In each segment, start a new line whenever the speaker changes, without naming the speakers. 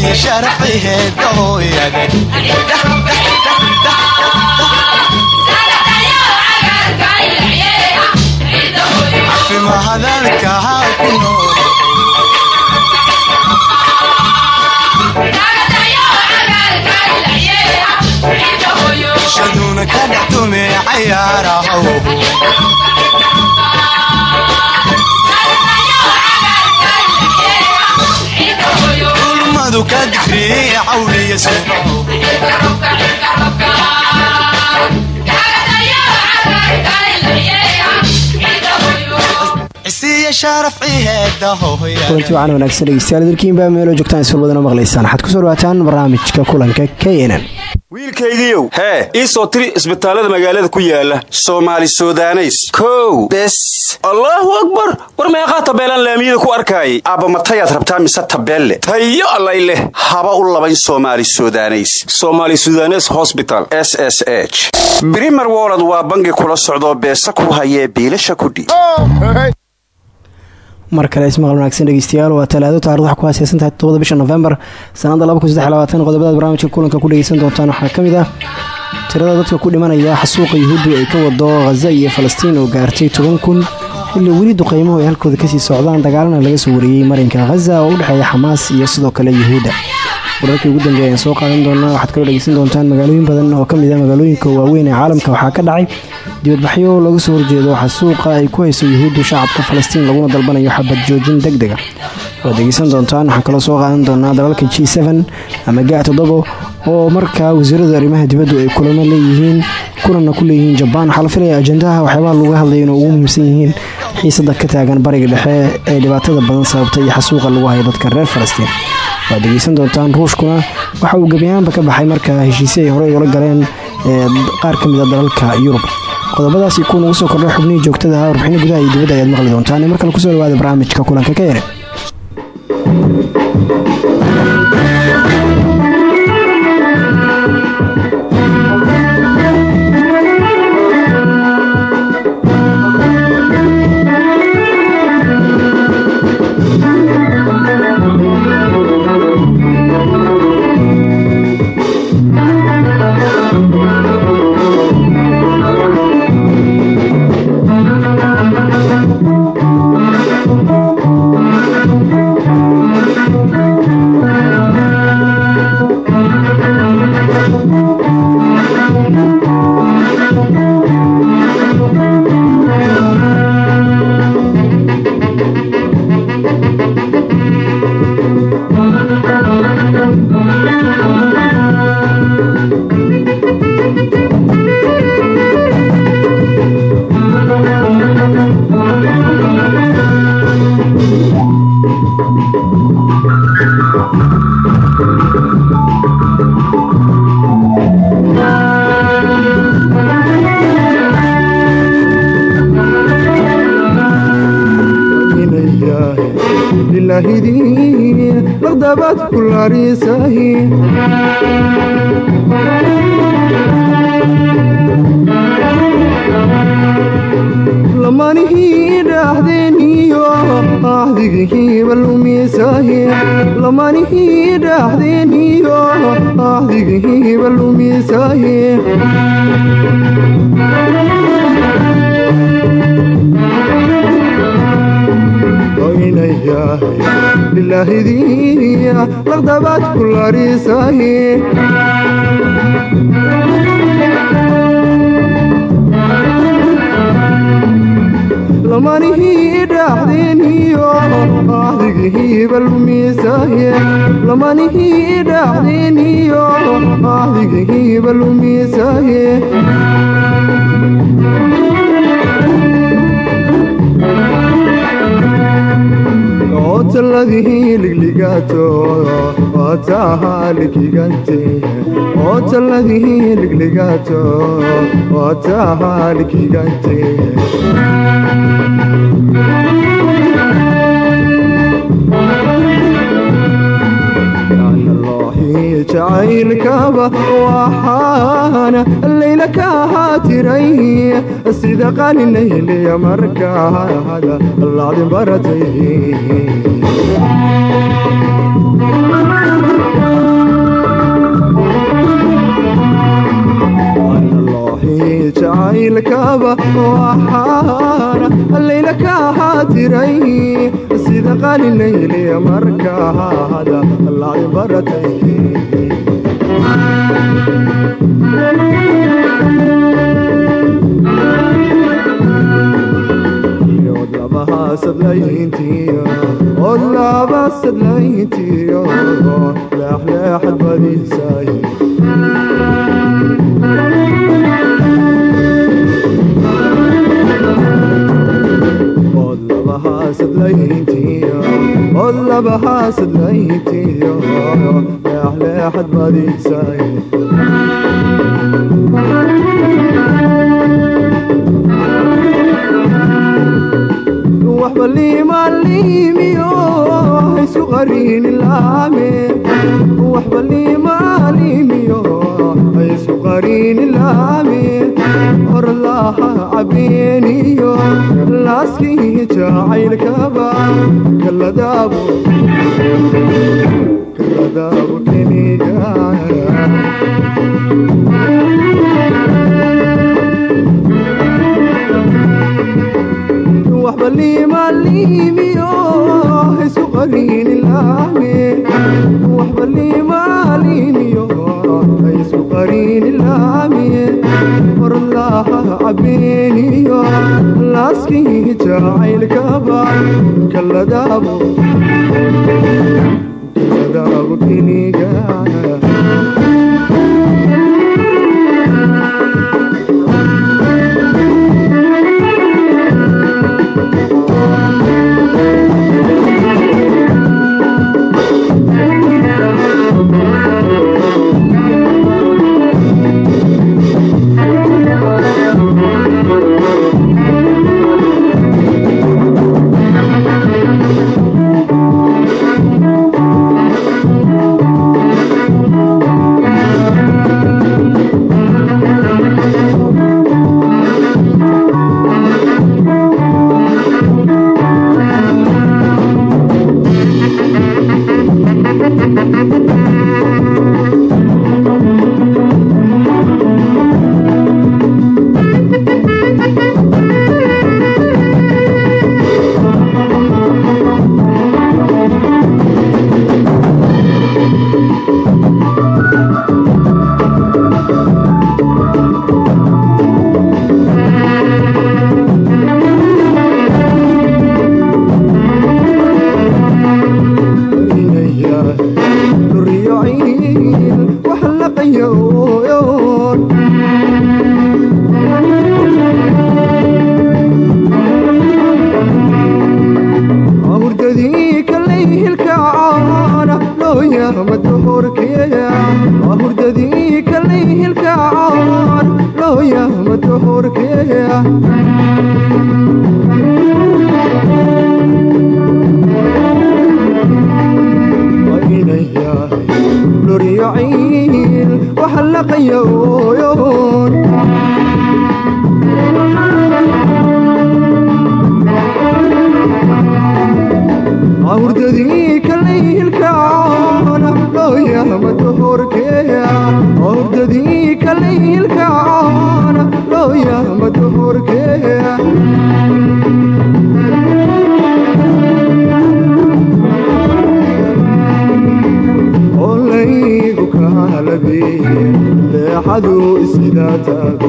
isiiya sharciheeda hooyade cafima hadalkaha ku nool shaduna ka dhexdume cayaarahow ulmadu ka digriye cawliya subahow
kulanti wacan wanaagsan dhegeystayaal dalkiinbaa meeloo joogtaan isfal badana maqlaysaan. Waxaad ku soo dhawaataan barnaamijka kulanka k nn
wiilkaygiiow hee. Ii soo tiri isbitaallada magaalada ku yaalla soomaali sudaneys. Kow. Bes. Allaahu akbar. War meeqaa tabeelaan laamiyada ku arkaayay. Aabbamatayaad rabtaa mise tabeelle? Tayo allay leh. Haba u labayn soomaali sudaneys. Somaali sudanes hosbital s s h. Brimer wolod waa bangi kula socdoo beesa ku hayee biilasha kudhi
mar kale ismaqal wanaagsan dhegeystayaal waa talaado taarikh waxaa ku haaseysantahay todobada bisha nofembar sanadda qodobada barnaamijka kulanka ku dhegeysan doontaan. Waxaa ka mid ah tirada dadka ku dhimanaya xasuuqa yuhuuddu ay ka wado khaza iyo falastiin oo gaartay toban kun xilli weli duqeymuhu ay halkooda ka sii socdaan dagaalana laga soo wariyey marinka khaza oo u dhexeeya xamaas iyo sidoo kale yuhuudda wararkii ugu dambeeya ayaan soo qaadan doonaa waxaad kaloo dhegeysan doontaan magaalooyin badan oo ka mid ah magaalooyinka waaweyn ee caalamka. Waxaa ka dhacay dibadbaxyo laga soo horjeedo xasuuqa ay ku hayso yuhuuddu shacabka falastiin laguna dalbanayo xabad joojin deg dega waad dhegeysan doontaan waxaan kaloo soo qaadan doonaa dalalka g ama ga todobo oo markaa wasiirada arrimaha dibaddu ay kulamo leeyihiin kulanna ku leeyihiin jabaan waxaa la filaya ajandaha waxyaabaha laga hadlaya inuu ugu muhiimsan yihiin xiisada ka taagan bariga dhexe ee dhibaatada badan sababtay iyo xasuuqa lagu hayo dadka reer falastiin waad doontaan ruushkuna. Waxa uu gebiyahaanba ka baxay markaa heshiisyo ay horey ula galeen qaar ka mid a dalalka yurub. Qodobadaasi kuwa nagu soo kordhay xubnihii joogtada ah warbixino gudaha iyo dibadda ayaad maqli doontaan. Mar kale ku soo dhawaada barnaamijka kulanka ka yare
lamanihii dhaaxdeeniyo ahdigihiiba lumisahlamanihii dhaaxdeeniyo ahdigihiiba lumisahe ilaahidiya laqdabaad kularisahe lamanihii dhaaxdeeniyo ahdigihiiba lumisahe lamanihii dhaaxdeeniyo ahdigihiiba lumisahe otaladii ligligato watahaalikigante otaladii ligligato watahaalikigante jacaylkaba waxaana layla ka haatiray sida qaninayliya markaahada lacdin baratay jacaylkaba waxaana layla ka haatiray sida qalinayliya markaada laadi baratay leexleexad badiisay waxba liimaaliimiyo haysu qariini laame waxba liimaaliimiyo haysu qariini laame orlaha cabeeniyo laaskii jacaylkaba kaladaabo keniga waxba liimaaliimiyo haysu qariini laame waxba liimaaliimiyo haysu qariini laame orlaha cabeeniyo laaskii jacaylkaba kaladaabo looyama duhurkeya luryaciil waxa laqayoyoon hurdadii kalay hilkacaana looyama duhurkeya hurdadii kalay looyama duhurkeya olaygu kahalabeeye leexadu isidaataada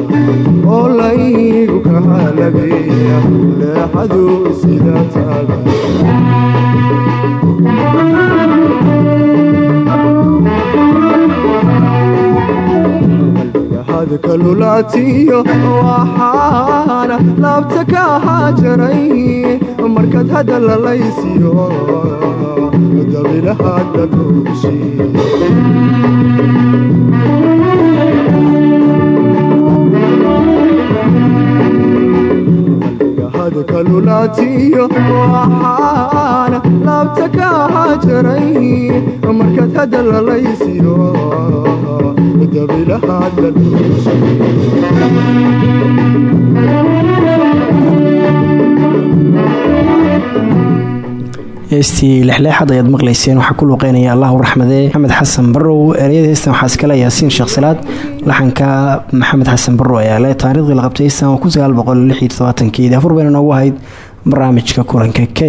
olaygu kahalabeeya leexadu isidaataada qalbigahadka lulaatiyo waxaana laabta ka hajaray markaad hadda lalaysiyo dabilahadda duushi qalbigahadka lulaatiyo waxaana laabta ka hajaray markaad hadda lalaysiyo
heestii lexleexad ayaad maqlayseen. Waxaa ku luuqeynaya allahu raxmadee maxamed xasan barow ereyada heestan waxaa iskale yaasiin sheekh salaad. Laxanka maxamed xasan barow ayaa le taariikhdii la qabtay heestan kun sagaal boqol lix iyo toddobaatankeedii afur bayna noogu ahayd barnaamijka kulanka k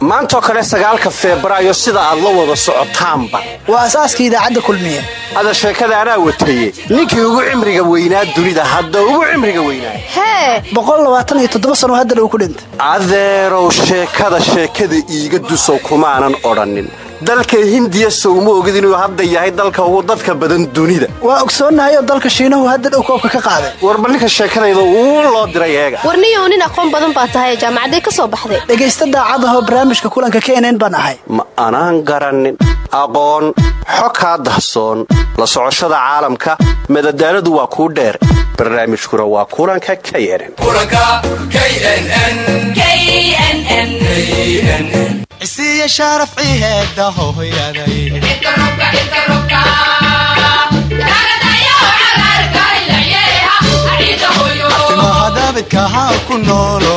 n
maantoo kale sagaalka febraayo sida aad la wada socotaanba.
Waa asaaska idaacadda kulmiye.
Ada sheekada anaa wataye ninkii ugu cimriga weynaa dunida hadda ugu cimriga weynaa.
Hee! Boqolaabaataniyo sano haddana uu ku dhintay.
Adeerow sheekada sheekada iiga dusow kumaanan odhannin dalka hindiya sowma ogid inuu hadda yahay dalka ugu dadka badan dunida.
Waa ogsoonnahay oo dalka shiinahu hadda dhow koobka ka qaaday.
Warba ninka sheekadayda uu loo diray eega?
Warniyow nin aqoon badan baa tahay jaamacaday ka soo baxday.
Dhegaysta daacadahoo barnaamijka kulanka knn baan ahay.
Ma anaan garannin aqoon xo kaa dahsoon la socoshada caalamka madadaaladu waa kuu dheer. Barnaamijkuna waa kulanka knn
cisiiya sharaf ciheeda hooyaday. Timaha daabidka haa ku noolo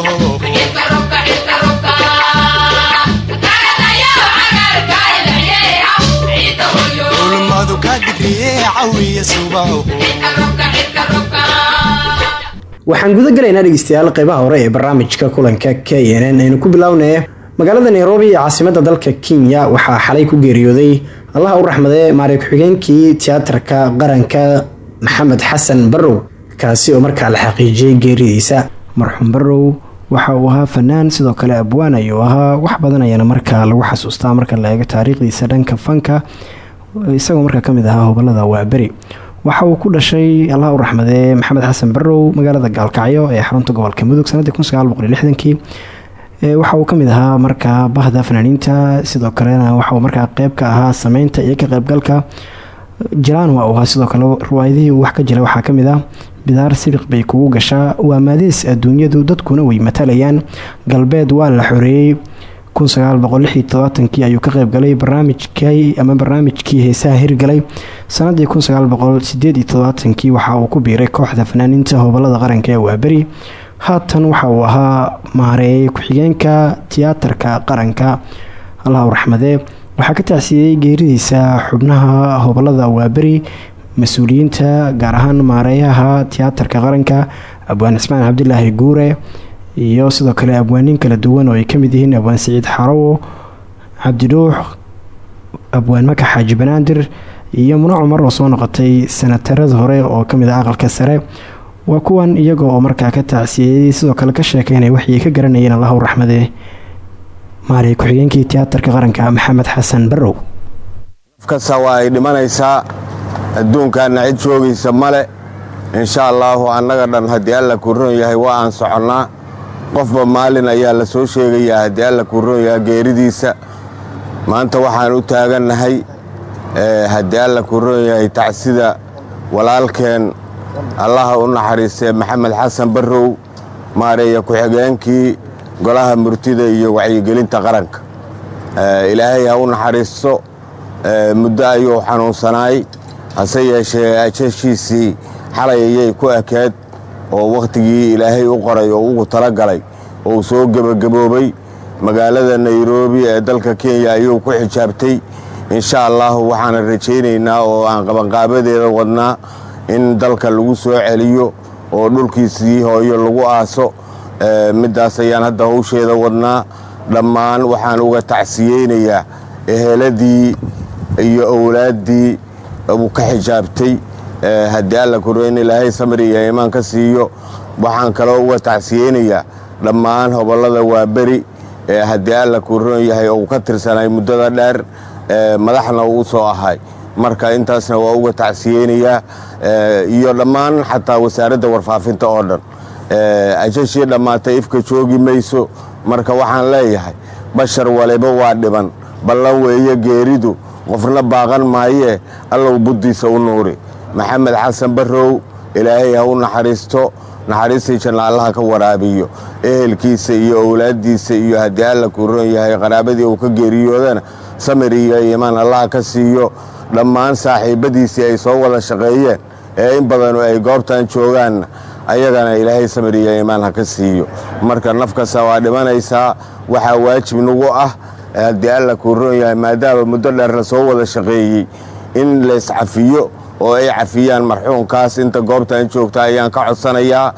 waxaan guda galaynaa dhegeystayaal qeybaha hore ee barnaamijka kulanka k n aynu ku bilownay magaalada nairobi ee caasimada dalka kenya waxaa xalay ku geeriyooday allaha u raxmadee maari ku-xigeenkii tiyaatarka qaranka maxamed xasan barow kaasi oo markaa la xaqiijiyey geeridiisa. Marxuum barow waxa uu ahaa fanaan sidoo kale abwaan ayuu ahaa. Wax badan ayaana markaa lagu xasuustaa marka la eego taariikhdiisa dhanka fanka isagoo markaa ka mid ahaa hobalada waaberi waxa uu ku dhashay allah u raxmadee maxamed xasan barow magaalada gaalkacyo ee xarunta gobolka mudug sanadii kii waxa uu ka mid ahaa markaa bahda fanaaniinta sidoo kalena waxauu markaa qeyb ka ahaa sameynta iyo ka qeybgalka jiraan waa ahaa sidoo kale riwaayadihii wax ka jira waxaa ka mid ah bidaar sibiq bay kugu gashaa waa maadiis adduunyadu dadkuna way matalayaan galbeed waa la xoreeyey ayuu ka qeybgalay barnaamijkii ama barnaamijkii heesaha hirgalay. Sanadii waxa uu ku biiray kooxda fanaaniinta hobolada qaranka ee waaberi haatan waxa uu ahaa maareeyay ku-xigeenka tiyaatarka qaranka. Allahu raxmadee waxaa ka tacsiiyey geeridiisa xubnaha hobolada waaberi mas'uuliyiinta gaar ahaan maareeyaha tiyaatarka qaranka abwaan cismaan cabdilaahi guure iyo sidoo kale abwaaniin kala duwan oo ay ka mid yihiin abwaan siciid xarawo cabdidhuux abwaan maka xaaji banaadir iyo muna cumar oo soo noqotay sanatarada hore oo ka mid ah aqalka sare. Waa kuwan iyaga oo markaa ka tacsiyeeyey sidoo kale ka sheekeynay waxay ka garanayeen allahu raxmade. Maari ku-xigeenkii tiyaatarka qaranka maxamed xasan barow
kasta waa ay dhimanaysaa adduunkaana cid joogaysa male insha allaahu annaga dhan haddii alla kuu ron yahay waa aan soconnaa qofba maalin ayaa la soo sheegayaa haddii alla kuu ron yahay geeridiisa. Maanta waxaan u taagannahay haddii alla kuu ron yahay tacsida walaalkeen allaha u naxariistee maxamed xasan barrow maareeya ku-xigeenkii golaha murtida iyo wacyigelinta qaranka. Ilaahay ha u naxariisto muddo ayuu xanuunsanaay hase yeeshee ajashiisii xalay ayay ku ekeed oo wakhtigii ilaahay u qoray oo ugu tala galay oo uu soo gebagaboobay magaalada nairobi ee dalka kenya ayuu ku xijaabtay. Insha allaahu waxaana rajaynaynaa oo aan qabanqaabadeeda wadnaa in dalka lagu soo celiyo oo dhulkiisii hooyo lagu aaso. Middaas ayaan hadda howsheeda wadnaa. Dhammaan waxaan uga tacsiyeynayaa eheladii iyo owlaaddii uu ka xijaabtay haddii alla kureyn ilaahay samri iyo imaan ka siiyo waxaan kaloo uga tacsiyeynayaa dhammaan hobollada waaberi. Ee haddii alla kuron yahay oo uu ka tirsanay muddada dheer madaxna uu soo ahay. Marka intaasna waa uga tacsiyeynayaa iyo dhammaan xataa wasaaradda warfaafinta oo dhan. Ajashii dhammaatay ifka joogi mayso. Marka waxaan leeyahay bashar waliba waa dhiban. Ballan weeye geeridu qofna baaqan maayee allow buddiisa u nuuri maxamed xasan barrow ilaahay ha u naxariisto naxariistii janna allaha ka waraabiyo. Ehelkiisa iyo owlaaddiisa iyo haddii alla kuu ron yahay qaraabadii uu ka geeriyoodana samir iyo iimaan allaha ka siiyo. Dhammaan saaxiibbadiisii ay soo wada shaqeeyeen ee in badanu ay goobtan joogaanna ayagana ilaahay samir iyo iimaan ha ka siiyo. Marka naf kasta waa dhimanaysaa waxaa waajib nagu ah haddii alla kuu roon yahay maadaama muddo dheer la soo wada shaqeeyey in la iscafiyo oo ay cafiyaan marxuumkaas inta goobtan joogta ayaan ka codsanayaa.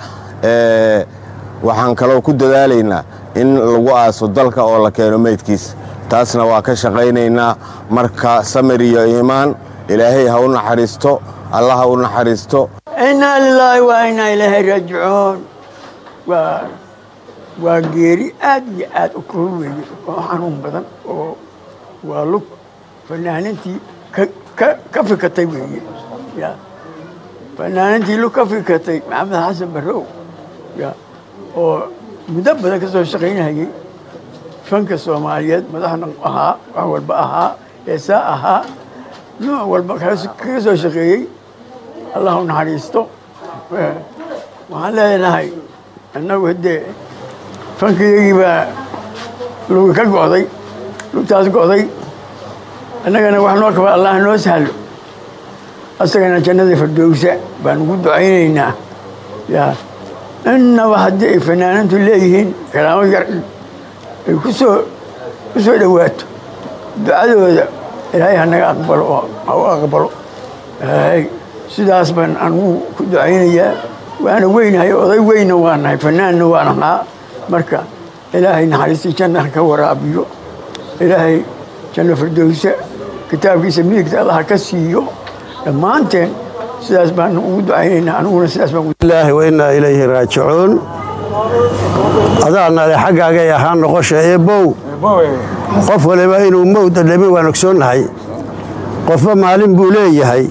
Waxaan kaloo ku dadaalaynaa in lagu aaso dalka oo la keeno meydkiis. Taasna waa ka shaqaynaynaa marka samir iyo iimaan. Ilaahay ha u naxariisto allah ha u naxariisto.
Innaa lilaahi waa inaa ilaahay raajicuun. Waa geeri aad iyo aad u kulul weeye oo xanuun badan oo waa lug. Fanaanintii ka fikatay weeye ya fanaanintii lug ka fikatay maxamed xasan barrow. Ya oo muddo badan ka soo shaqaynayay fanka soomaaliyeed madaxna ahaa wax walba ahaa heesaa ahaa nooc walba kaga soo shaqeeyey allah u naxariisto waxaan leenahay annagu haddee fankiyagii baa lugi ka go'day lugtaas go'day annagana wax noo kaba asagana jannadii fardowsa baan ugu ducaynaynaa. Innaba haddii ay fanaanantu leeyihiin kalaamo yar ay ku soo ku soo dhowaato. Ducadooda ilaahay hanaga aqbalo ha u aqbalo. Sidaas baan anugu ku ducaynayaa. Waana weynahay oday weynna waa nahay fanaanna waan ahaa. Marka ilaahay naxariistii jannaha ka waraabiyo. Ilaahay janno fardowsa kitaabkiisa midigta allaha ka siiyo dhammaanteen sidaas baan ugu ducaynaynaa aniguna sidaas baan
ilaahi wa innaa ilayhi raajicuun. Adaanale xaggaagay ahaan noqosha eebbow qof waliba inuu mowda dhami waan ogsoonnahay qofba maalin buu leeyahay.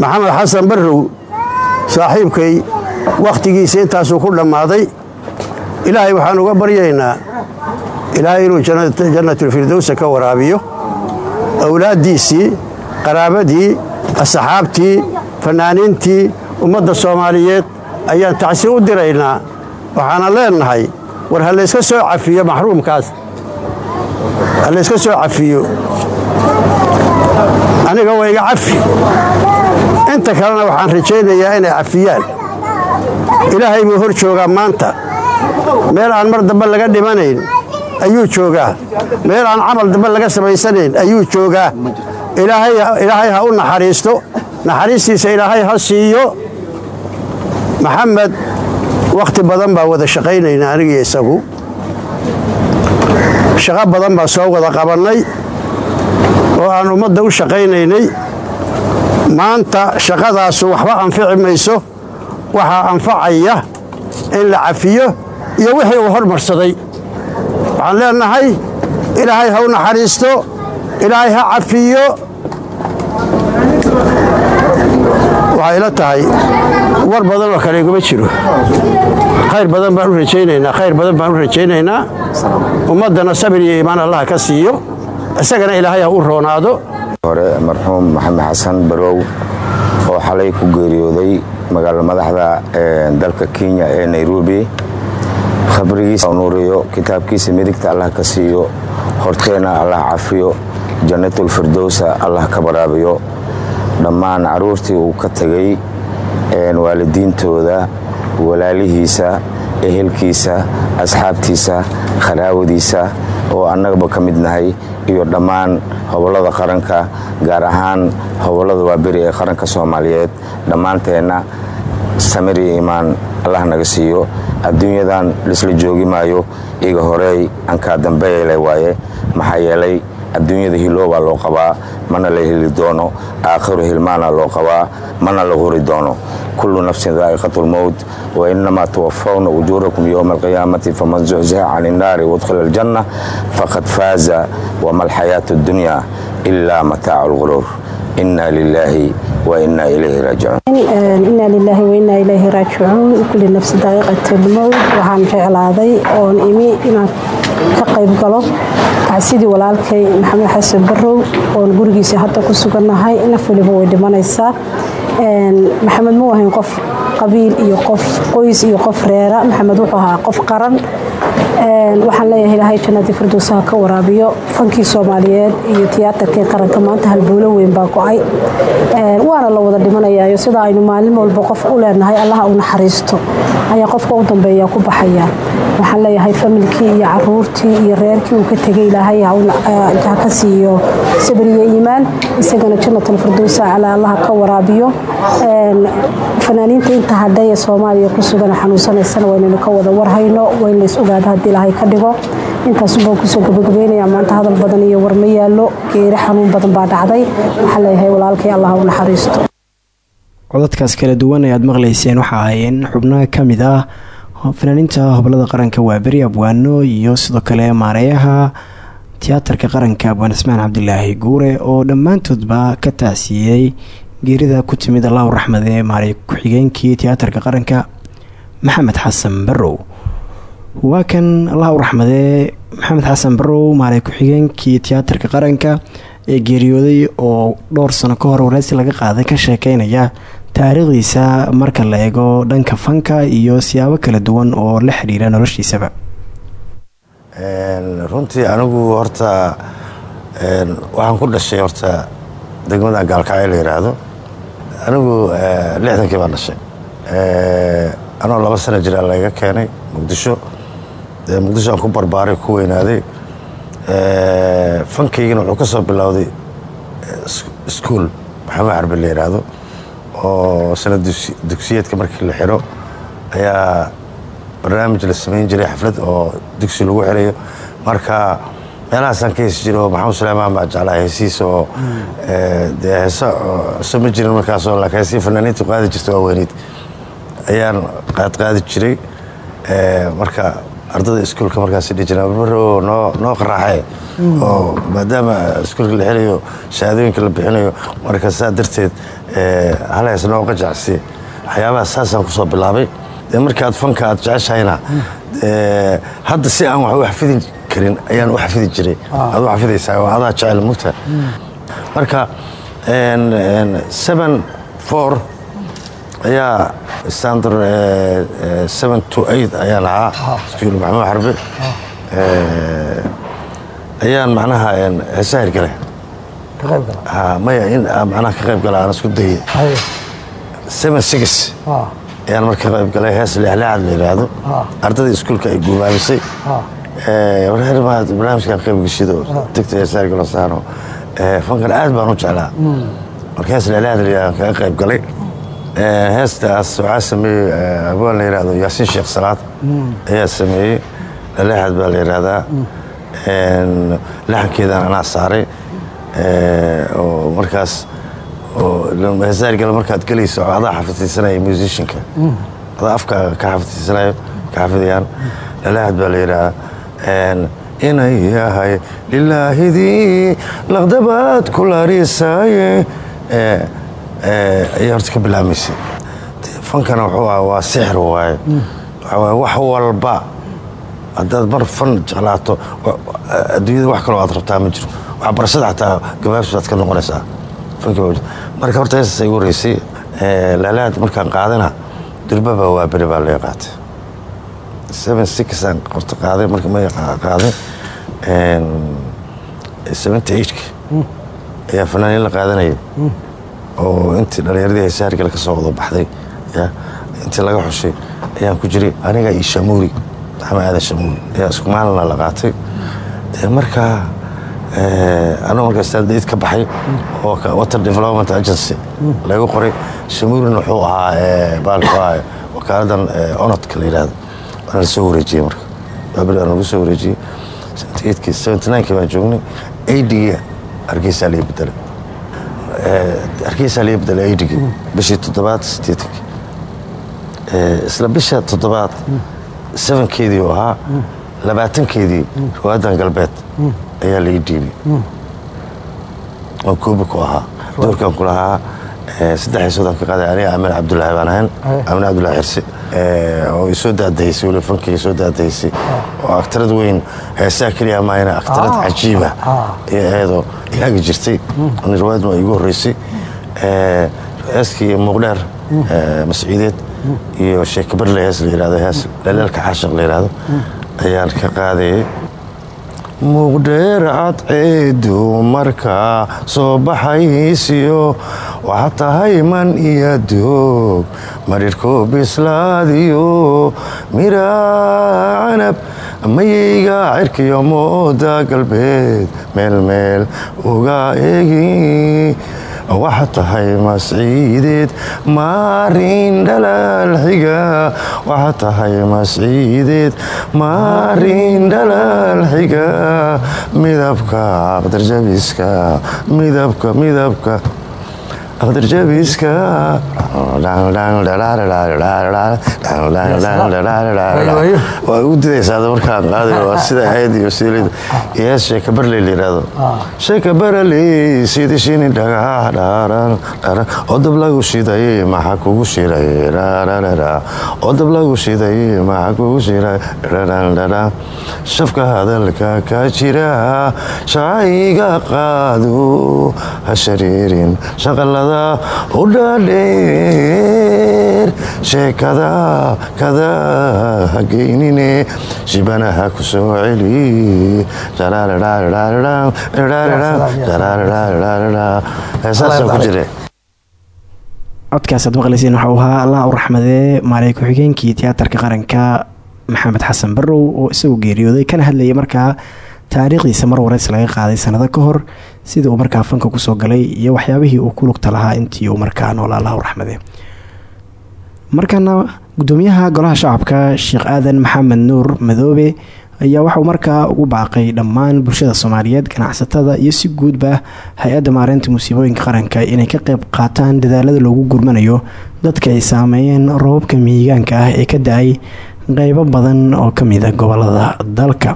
Maxamed xasan barrow saaxiibkay wakhtigiisa intaasuu ku dhammaaday ilaahay waxaan uga baryaynaa ilaahay inuu jannatulfirdowsa ka waraabiyo awlaaddiisii qaraabadii asxaabtii fannaaniintii ummadda soomaaliyeed ayaan tacsi u diraynaa. Waxaana leennahay war ha layska soo cafiyo maxruumkaas. Ha layska soo cafiyo. Aniga waa iga cafi. Inta kalena waxaan rajaynayaa inay cafiyaan. Ilaahay buu hor joogaa maanta. Meel aan mar dambe laga dhimanayn ayuu joogaa. Meel aan camal dambe laga samaysanayn ayuu joogaa ilaahay ha u naxariisto. Naxariistiisa ilaahay ha siiyo. Maxamed wakhti badan baa wada shaqaynayna anigiyo isagu. Shaqo badan baa soo wada qabannay oo aan ummadda u shaqaynaynay. Maanta shaqadaasu waxba anfici mayso waxaa anfacaya in la cafiyo iyo wixii uu hormarsaday. Waxaan leennahay ilaahay ha u naxariisto ilaahay ha cafiyo waxay la tahay war badan oo kale iguma jiro. Khayr badan baan rajaynaynaa khayr badan baan rajaynaynaa. Ummaddana sabir iyo iimaan allah ka siiyo. Isagana ilaahay ha u roonaado.
Hore marxuum maxamed xasan barow oo xalay ku geeriyooday magaala madaxda dalka kenya ee nairobi khabrigiisa nuuriyo kitaabkiisa midigta allah ka siiyo horteena allah cafiyo jannatulfirdowsa allah ka baraabiyo dhammaan caruurtii uu ka tegay waalidiintooda walaalihiisa ehelkiisa asxaabtiisa kharaawadiisa oo annagaba ka mid nahay iyo dhammaan hobollada qaranka gaar ahaan hobollada waaberi ee qaranka soomaaliyeed. Dhammaanteenna samir iyo iimaan allah naga siiyo. Adduunyadan lisla joogi maayo iga horeey ankaa dambeeyale waaye maxaa yeelay adduunyada hiloobaa loo qabaa mana la heli doono aakhiru hilmaana loo qabaa mana la huri doono. Kullu nafsin daa'iqatu lmowt wa inamaa tuwafawna ujuurakum yowma alqiyaamati faman zuxziha can innaari wadkhila aljanna faqad faaza wama alxayaatu addunya ilaa mataacu lguruur inna lilaahi inna ilayhi raajicuun
inaa lilaahi wainaa ilayhi raajicuun kulli nafsi daa'iqatlmowt waxaan jeclaaday oon imi inaan ka qayb galo. Tacsidii walaalkay maxamed xasan barow oon gurigiisa hadda ku sugannahay naf waliba way dhimanaysaa. Maxamed muu ahayn qof qabiil iyo qof qoys iyo qof reera. Maxamed wuxuu ahaa qof qaran. Waxaan leeyahay ilaahay jannadii firdowsaha ka waraabiyo. Fankii soomaaliyeed iyo tiyaatarkii qaranka maanta halbowlo weyn baa go'ay. Waana la wada dhimanayaayo sida aynu maalin walba qof u leenahay allaha u naxariisto ayaa qofka u dambeeya ku baxaya. Waxaan leeyahay familkii iyo caruurtii iyo reerkii uu ka tegay ilaahay ha ka siiyo sabir iyo iimaan. Isagana jannatul firdowsa calaa allaha ka waraabiyo. Fanaaniinta inta hadhay ee soomaaliya ku sugan xanuunsanaysana waynaynu ka wada warhayno wayn lays ogaado haddii ilaahay ka dhigo. Intaasubaan ku soo gabagabaynayaa maanta hadal badan iyo yaallo geeri xanuun badan baa dhacday. Waxaan leeyahay walaalkay allah u naxariisto
codadkaas kala duwan ee aad maqlayseen waxa ahaayeen xubnaha ka mid ah fanaaniinta hobolada qaranka waa beri abwaano iyo sidoo kale maareeyaha tiyaatarka qaranka abwaan ismaan cabdilaahi guure oo dhammaantoodba ka tacsiyey geerida ku timid allahu raxmade maarey ku-xigeenkii tiyaatarka qaranka maxamed xasan barrow. Waa kan allahu raxmadee maxamed xasan barrow maarey ku-xigeenkii tiyaatarka qaranka ee geeriyooday oo dhowr sano ka hor wareysi laga qaaday ka sheekeynaya taariikhdiisa marka la eego dhanka fanka iyo siyaabo kala duwan oo la xiriira noloshiisaba.
Runtii anigu horta waxaan ku dhashay horta degmada gaalkacyo la yidhaahdo anigu lixdankii baan dhashay. Anoo laba sana jira layga keenay muqdisho. Muqdisho aan ku barbaaray ku weynaaday. Fankaygana wuxuu ka soo bilowday iskuol maxamed xarbi la oo sana dugsiyeedka markii la xiro ayaa barnaamij la samayn jiray xaflad oo dugsi lagu xirayo. Marka meelahaasaan ka heesi jiro maxamed suleymaan baa jeclaa heesihiisa oo dee heesa so ma jirin markaasoo laakiin heesihii fanaaniintu qaadi jirta waa weyneyd ayaan qaadqaadi jiray marka ardada iskuolka markaas dhihi jireen barbarow noo noo qaraaxee oo maadaama iskuolka la xelayo shahaadooyinka la bixinayo marka saa darteed hal hees noo qajacsi waxyaabaha saasaan ku soo bilaabay. Markaad fanka aad jeceshahayna hadda si aan wax u xafidi karin ayaan u xafidi jiray. Aad u xafidaysaa oo adaa jecel mugta marka seven four ayaa standar seven to eight ayaan ahaa iskuul maxamed xarbe ayaan macnaha heesaha hirgale maya in macnaha ka qayb gala aan isku dayay seven six. Ayaan marka ka qayb galay hees leexleexad la yidhaahdo ardadii iskuulka ay guubaabisay. Barnaamijkan qayb geshido degta heesaha hirgalo saano fankan aad baan u jeclaa. Marka hees leexleexad la yidhahdo kaga qayb galay heestaas waxaa sameeyey abwaan la yidhahdo yaasiin sheekh salaad. Ayaa sameeyey. Laleexad baa la yidhaahdaa laxankeedan anaa saaray oo markaas heesaargala markaad gelayso adaa xafidaysanaya musicianka. Adaa afkaaga ka xafidaysanaya ka xafidayaan laleexad baa la yidhahdaa inay yahay lilaahidii laqdabaad ku larisaaye ayay horta ka bilaabmaysay. Fankana wuxuu ah waa sixir waaye. Waxawaaye wax walba haddaad mar fan jeclaato adduunyada wax kaloo aad rabtaa ma jiro. Waxbarashada xataa gabaabsibaad ka noqonaysaa. Marka horta heesas ay horeysay laalaad markaan qaadana durbaba waa beri baa laga qaatay seven sixaan horta qaaday marka ma qaaday seventy eightka ayaa fanaaniin la qaadanayay. Oo intii dhallinyaradii heesaargala ka soo wada baxday intii laga xushay ayaan ku jiray aniga iyo shamuuri maxamed aadan shamuuri ayaa isku maalina la qaatay de markaa anuu markaa standaid ka baxay oo water development agency lagu qoray shamuurina wuxuu ahaa baalku ahaa wakaaladdan onodka la yidhaahdo waana la soo wareejiyey marka. Baabri aan lagu soo wareejiyey. Seventy seventy ninekii baan joognay eighdigii hargeysaa laga bedelay hargeysaa laga bedelay eighdigii bishii toddobaad sideetankii isla bisha toddobaad sevenkeedii oo ahaa labaatankeedii riwaayadan galbeed ayaa laii dhiibay oo koobi ku ahaa. Doorkan ku lahaa saddex heesoodaan ka qaaday aniga aamin cabdulaahi baan ahayn. Aamin cabdulahi xirsi oo isoo daadahaysay weli fankayga soo daadahaysay oo aktarad weyn heesaha keliya maayna aktarad cajiiba iyo eedoo iyaagi jirtay. Riwaayadma igu horreysay. Heeskii muuqdheer masciideed iyo sheekabarle hees la yidhahdo hees dhaleelka caashiq la yidhahdo ayaan ka qaadayay muuqdheer cadceedu markaa soo baxaysiyo waxaa tahay man iyo doog marirhko bislaadiyo. Mira canab mayayga cirkiyo mooda galbeed meel meel uga eegi waxaa tahay masciideed maarin dhalaal xiga waxaa tahay masciideed maarin dhalaal xiga midabka aqdarjabiska midabka midabka aqdarjabiska waa ugu didaysaa markaan qaadayo waa sida ayd iyo silid yees sheeka barley la yidhaahdo sheeka sidii shini dhagax dhaaran dab lagu shiday maxaa kugu shiray dhaaranara oo dab lagu shiday maxaa kugu shiray shafka hadalka ka jira shacayga qaado ha shariirin shaqalada u dhaadheer sheekada kada ha geynine shibanaha ku soo celi
codkaasaad maqlayseen waxa uu ahaa allah u raxmadee maaliy ku-xigeenkii tiyaatarka qaranka maxamed xasan barrow oo isagoo geeriyooday kana hadlayay markaa taariikhdiisa mar wareys laga qaaday sanado ka hor sidii uu markaa fanka ku soo galay iyo waxyaabihii uu ku lugta lahaa intii uu markaa noola allah u raxmadee markaana gudoomiyaha golaha shacabka sheekh aadan maxamed nuur madoobe ayaa waxauu markaa ugu baaqay dhammaan bulshada soomaaliyeed ganacsatada iyo si guudba hay'adda maareynta musiibooyinka qaranka inay ka qeyb qaataan dadaalada loogu gurmanayo dadka ay saameeyeen roobabka mihigaanka ah ee ka da'ay qeybo badan oo kamida gobollada dalka.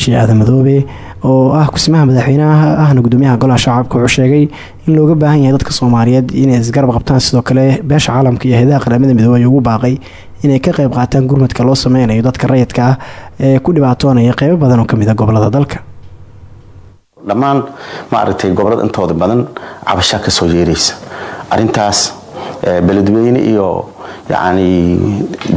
Sheekh aadan madoobe oo ah kusimaha madaxweynaha ahna gudoomiyaha golaha shacabka wuxuu sheegay in looga baahan yahay dadka soomaaliyeed inay isgarab qabtaan. Sidoo kale beesha caalamka iyo hay'adaha qaramada midoobey ugu baaqay inay ka qeyb qaataan gurmadka loo sameynayo dadka rayidka ah ee ku dhibaatoonaya qeybo badan oo ka mid a gobollada dalka.
Dhammaan maaragtay gobollada intooda badan cabasha ka soo yeeraysa. Arintaas beledweyne iyo yacni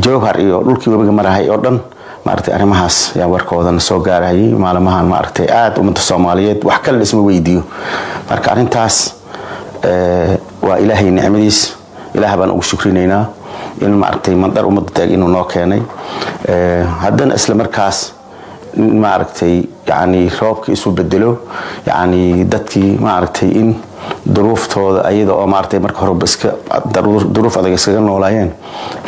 jowhar iyo dhulkii webiga marahay oo dhan maaragtay arrimahaas ayaa warkoodana soo gaarayay. Maalmahan maaragtay aada ummadda soomaaliyeed wax kale la isma weydiiyo. Marka arrintaas waa ilaahay nicmadiis. Ilaah baan ugu shukrinaynaa in maaragtay mandhar ummadda taag inuu noo keenay. Haddana isla markaas maaragtay yani roobka isu bedelo yani dadkii maaragtay in duruuftooda ayada oo maaragtay marka horeba iska duruuf adag iskaga noolaayeen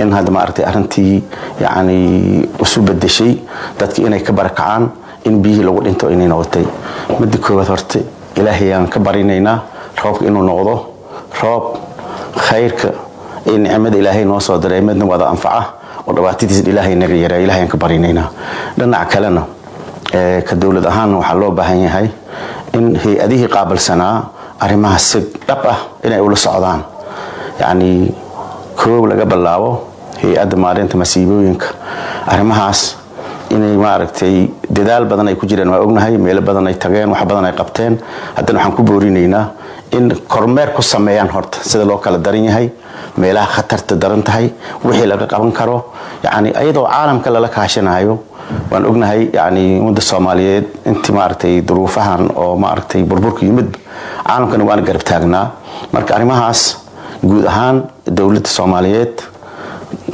in hadda maaragtay arrintii yacni isu bedeshay dadki inay ka barakacaan in biyihii lagu dhinto inay noqotay. Midda koowaad horta ilaahayaan ka barinaynaa roobka inuu noqdo. Roob khayrka iyo nicmada ilaahay noo soo diray midna wada anfaca. Oo dhibaatadiisa ilaahay naga yaraa ilahayaan ka barinaynaa. Dhinaca kalena ka dowlad ahaanna waxaa loo baahan yahay in hay'adihii qaabilsanaa arrimaha si dhab ah inay ula socdaan. Yacni koow laga bilaabo hay'adda maalinta masiibooyinka. Arrimahaas inay maaragtay dadaal badan ay ku jireen waa ognahay meelo badan ay tageen wax badan ay qabteen. Haddana waxaan ku boorinaynaa in kormeer ku sameeyaan horta sida loo kala daran yahay meelaha khatarta daran tahay wixii laga qaban karo yacni ayadoo caalamka lala kaashanayo. Waan ognahay yacni ummadda soomaaliyeed intii maaragtay duruufahan oo maaragtay burburka yimid caalamkana waana garab taagnaa. Marka arrimahaas guud ahaan dowladda soomaaliyeed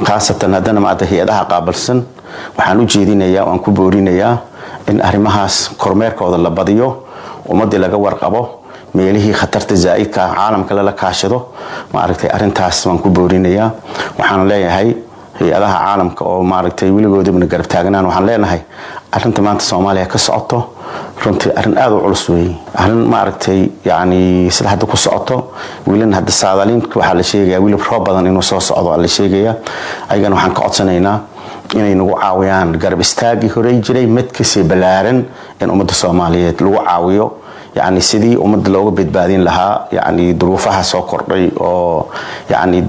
khaasatan haddana maaragtay hay'adaha qaabilsan waxaan u jeedinayaa waan ku boorinayaa in arrimahaas kormeerkooda la badiyo ummaddii laga warqabo meelihii khatarta zaa'idka caalamka lala kaashado maaragtay arrintaas waan ku boorinayaa. Waxaan leeyahay hay'adaha caalamka oo maaragtay weligoodibna garab taagnaan waxaan leenahay arrinta maanta soomaaliya ka socoto. Runtii arrin aada u culus weeye arrin maaragtay yacni sida hadda ku socoto welina hadda saadaaliinka waxaa la sheegayaa weli roob badan inuu soo socdo la sheegayaa. Ayagana waxaan ka codsanaynaa inay nagu caawiyaan garab istaagii horey jiray mid ballaaran in ummadda soomaaliyeed lagu caawiyo yacni sidii ummadda looga badbaadin lahaa yacni duruufaha soo kordhay oo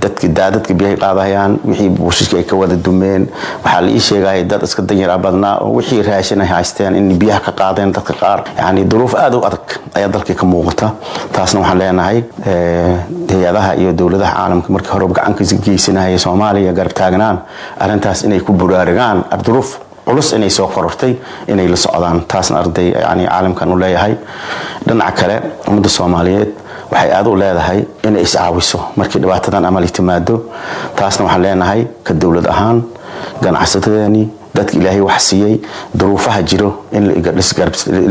dadki daadadka biyahay qaadayaan wixii buushishka ay ka wada dumeen. Waxaa la ii sheegaya dad iska danyaraa badnaa oo wixii raashin ay haysteen in biyaha ka qaadeen dadka qaar. Yacni duruuf aada u adag ayaa dalkii ka muuqata. Taasna waxaan leenahay hay'adaha iyo dowladaha caalamka markii hore gacanka geysanahaya soomaaliya garab taagnaan arrintaas inay ku buraarigaan duruuf culus inay soo korortay inay la socdaan taasna arday yani caalamkan u leeyahay. Dhinaca kale ummadda soomaaliyeed waxay aad u leedahay inay iscaawiso markii dhibaatadan amali timaado taasna waxaan leenahay ka dowlad ahaan ganacsatadeeni dadka ilaahay wax siiyey duruufaha jiro in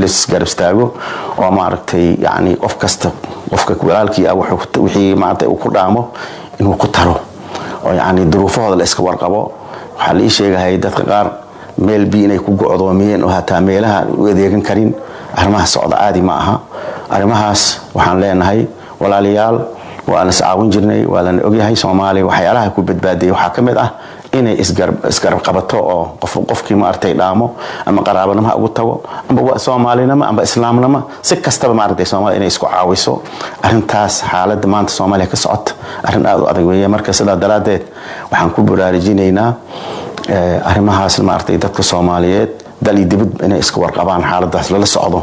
istaago oo maaragtay yani qof kasta qofka walaalkii ah wixii maaragtay uu ku dhaamo inuu ku taro. Oo yani duruufahooda la iska warqabo. Waxaa la ii sheegahay dadka qaar meel bi inay ku go'doomiyeen oo hataa meelaha u adeegan karin arrimaha socda caadi ma aha. Arrimahaas waxaan leenahay walaalayaal waa la iscaawin jirnay waa ogyahay soomaaliya waxyaalaha ku badbaadiyay. Waxaa ka mid ah inay isgarab qabato oo qofkii maaragtay dhaamo ama qaraabanimo ugu tago amba soomaalinimo amba islaamnimo si kastaba maaragtay soomaaliya inay isku caawiso arrintaas xaaladda maanta soomaaliya ka socota. Arrin aad u adag weeye. Marka sidaa daraaddeed waxaan ku baraarujinaynaa arrimahaas maaragtay dadka soomaaliyeed dal iyo dibad inay iska warqabaan xaaladaas lala socdo.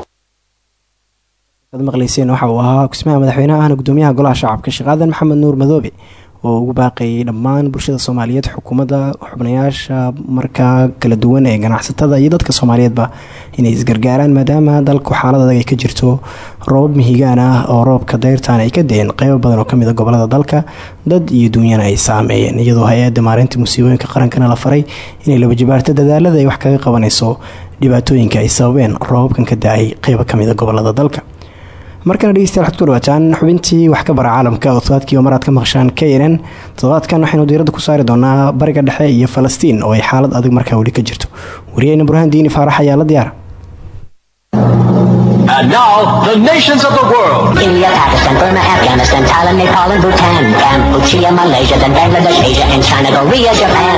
Maqleyseen waxa uu ahaa kusmaha madaxweynaha ahna gudoomiyaha golaha shacabka sheekh aadan maxamed nuur madoobe oo ugu baaqayay dhammaan bulshada soomaaliyeed xukuumadda xubnayaasha markaa kala duwan ee ganacsatada iyo dadka soomaaliyeedba inay isgargaaraan maadaama dalku xaalad adag ay ka jirto roobab mihigaan ah oo roobka dayrtaan ay ka deen. Qeybo badan oo ka mid a gobollada dalka dad iyo duunyana ay saameeyeen iyadoo hay'adda maareynta musiibooyinka qarankana la faray inay laba jibaarto dadaalada ay wax kaga qabanayso dhibaatooyinka ay sababeen roobabkan ka da'ay qeybo ka mid a gobollada dalka markana dhegeystayaal waxad ku dhawaataan xubintii wax ka bara caalamka oo todobaadkii oo maraad ka maqshaan k n toddobaadkan waxaynu diiradda ku saari doonaa bariga dhexe iyo falastiin oo ay xaalad adag markaa weli ka jirto. Wariyeyna burhaan diini faarax ayaa la diyaara
And now, the nations of the world.
India, Pakistan, Burma, Afghanistan, Thailand, Nepal, and Bhutan, Cambodia, Malaysia, then Bangladesh, Asia, and China, Korea, Japan,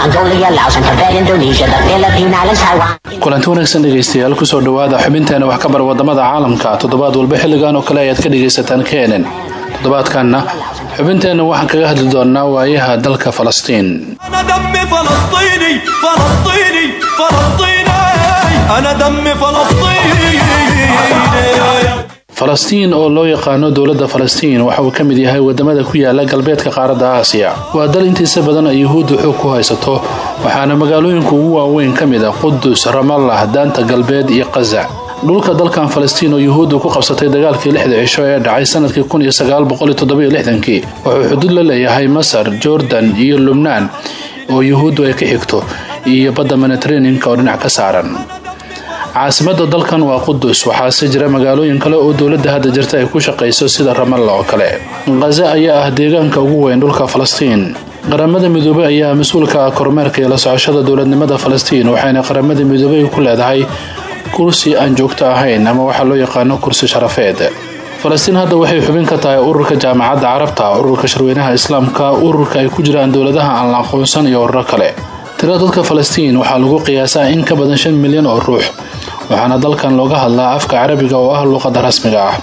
Mongolia, Laos, and Tibet, Indonesia, the Philippine Islands, Taiwan.
kulanti wanaagsan dhegaystayaal ku soo dhowaada xubinteena wax ka bar waddamada caalamka toddobaad walba xilligan oo kale ayaad ka dhegaysataan kenen toddobaadkanna xubinteenna waxaan kaga hadli doonaa waayaha dalka falastiin falastiin oo loo yaqaano dowladda falastiin waxa uu ka mid yahay waddamada ku yaalla galbeedka qaaradda aasiya. Waa dal intiisa badan ay yuhuuddu xoog ku haysato waxaana magaalooyinka ugu waaweyn ka mid a qudus ramallah daanta galbeed iyo qaza dhulka dalkan falastiin oo yuhuuddu ku qabsatay dagaalkii lixda cisho ee dhacay sannadkii lixdankii wuxuu xuduud la leeyahay masar jordan iyo lubnaan oo yuhuuddu ay ka xigto iyo badda mediteraneanka oo dhinac ka saaran caasimada dalkan waa qudus waxaase jira magaalooyin kale oo dowladda hadda jirta ay ku shaqayso sida ramalla oo kale. Khaza ayaa ah deegaanka ugu weyn dhulka falastiin. Qaramada midoobey ayaa mas'uulka ah kormeerka iyo la socoshada dowladnimada falastiin waxayna qaramada midoobey ku leedahay kursi aan joogto ahayn ama waxaa loo yaqaano kursi sharafeed. Falastiin hadda waxay xubin ka tahay ururka jaamacadda carabta ururka shirweynaha islaamka ururka ay ku jiraan dowladaha aan la aqoonsan iyo ururo kale. Tirada dadka falastiin waxaa lagu qiyaasaa in ka badan shan milyan oo ruux waxaana dalkan looga hadlaa afka carabiga oo ah luuqadda rasmiga ah.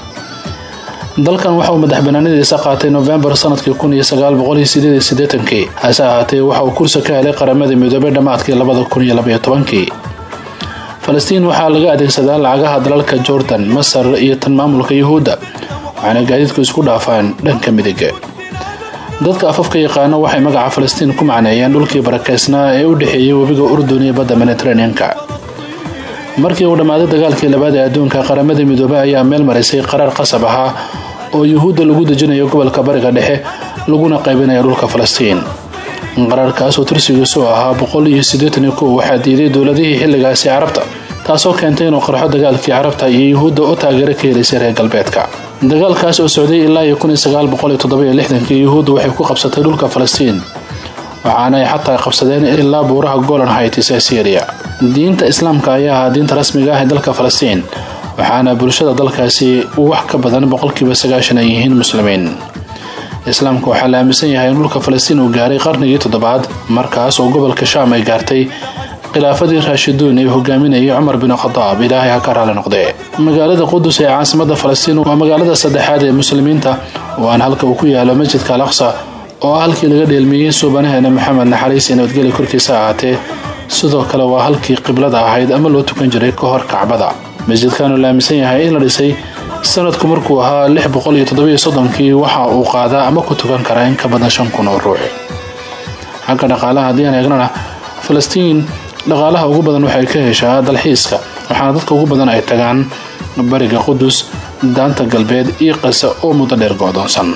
Dalkan waxa uu madax banaanadiisa qaatay nofembar sannadkii kun iyo sagaal boqol iyo sideed iyo siddeetankii. Hase ahaatee waxa uu kursi ka helay qaramada midoobay dhammaadkii labada kun iyo labaiyo tobankii. Falastiin waxaa laga adeegsadaa lacagaha dalalka jordan masar iyo tan maamulka yuhuudda waxaana gaadiidku isku dhaafaan dhanka midig dadka afafka yaqaano waxay magaca falastiin ku macneeyeen dhulkii barakeysnaa ee u dhexeeyay webiga urdun iyo badda mediteraneanka markii uu dhammaaday dagaalkii labaad ee adduunka qaramada midoobey ayaa meel marisay qaraar qasab ahaa oo yuhuudda lagu dejinayo gobolka bariga dhexe laguna qaybinayo dhulka falastiin. Qaraarkaasoo tirsigiisu ahaa waxaa diiday dowladihii xilligaasi carabta taasoo keentay inuu qarxo dagaalkii carabta iyo yuhuudda u taageero ka helaysay reer galbeedka. Dagaalkaas oo socday ilaa yuhuudda waxay ku qabsatay dhulka falastiin waxaana ay xataa qabsadeen ilaa buuraha golan ee syriya diinta islaamka ayaa ahaa diinta rasmiga ah ee dalka falastiin waxaana bulshada dalkaasi wax ka badan boqolkiiba sagaashan ay yihiin muslimiin. Islaamka waxaa la aaminsan yahay in dhulka falastiin uu gaaray qarnigii toddobaad markaas oo gobolka shaam ay gaartay khilaafadii raashiduun ee hogaaminayay cumar bin khadaab ilaahay ha ka raali noqdee. Magaalada qudus ee caasimada falastiin waa magaalada saddexaad ee muslimiinta aan halka uu ku yaalo masjidka al aqsa oo ah halkii laga dheelmiyey suubanaheena maxamed naxariis iyo nabadgeli korkiisa ahaatee sidoo kale waa halkii qiblada ahayd ama loo tukan jiray ka hor kacbada. Masjidkaanu la aaminsan yahay in la dhisay sanadku markuu ahaa lix boqol waxa uu qaadaa ama ku tukan karaa in ka badan shan kun oo ruux. Xagga dhaqaalaha haddii aan eegnana falastiin dhaqaalaha ugu badan waxay ka heshaa dalxiiska waxaana dadka ugu badan ay tagaan bariga qudus daanta galbeed iyo qase oo muddo dheer go'doonsan.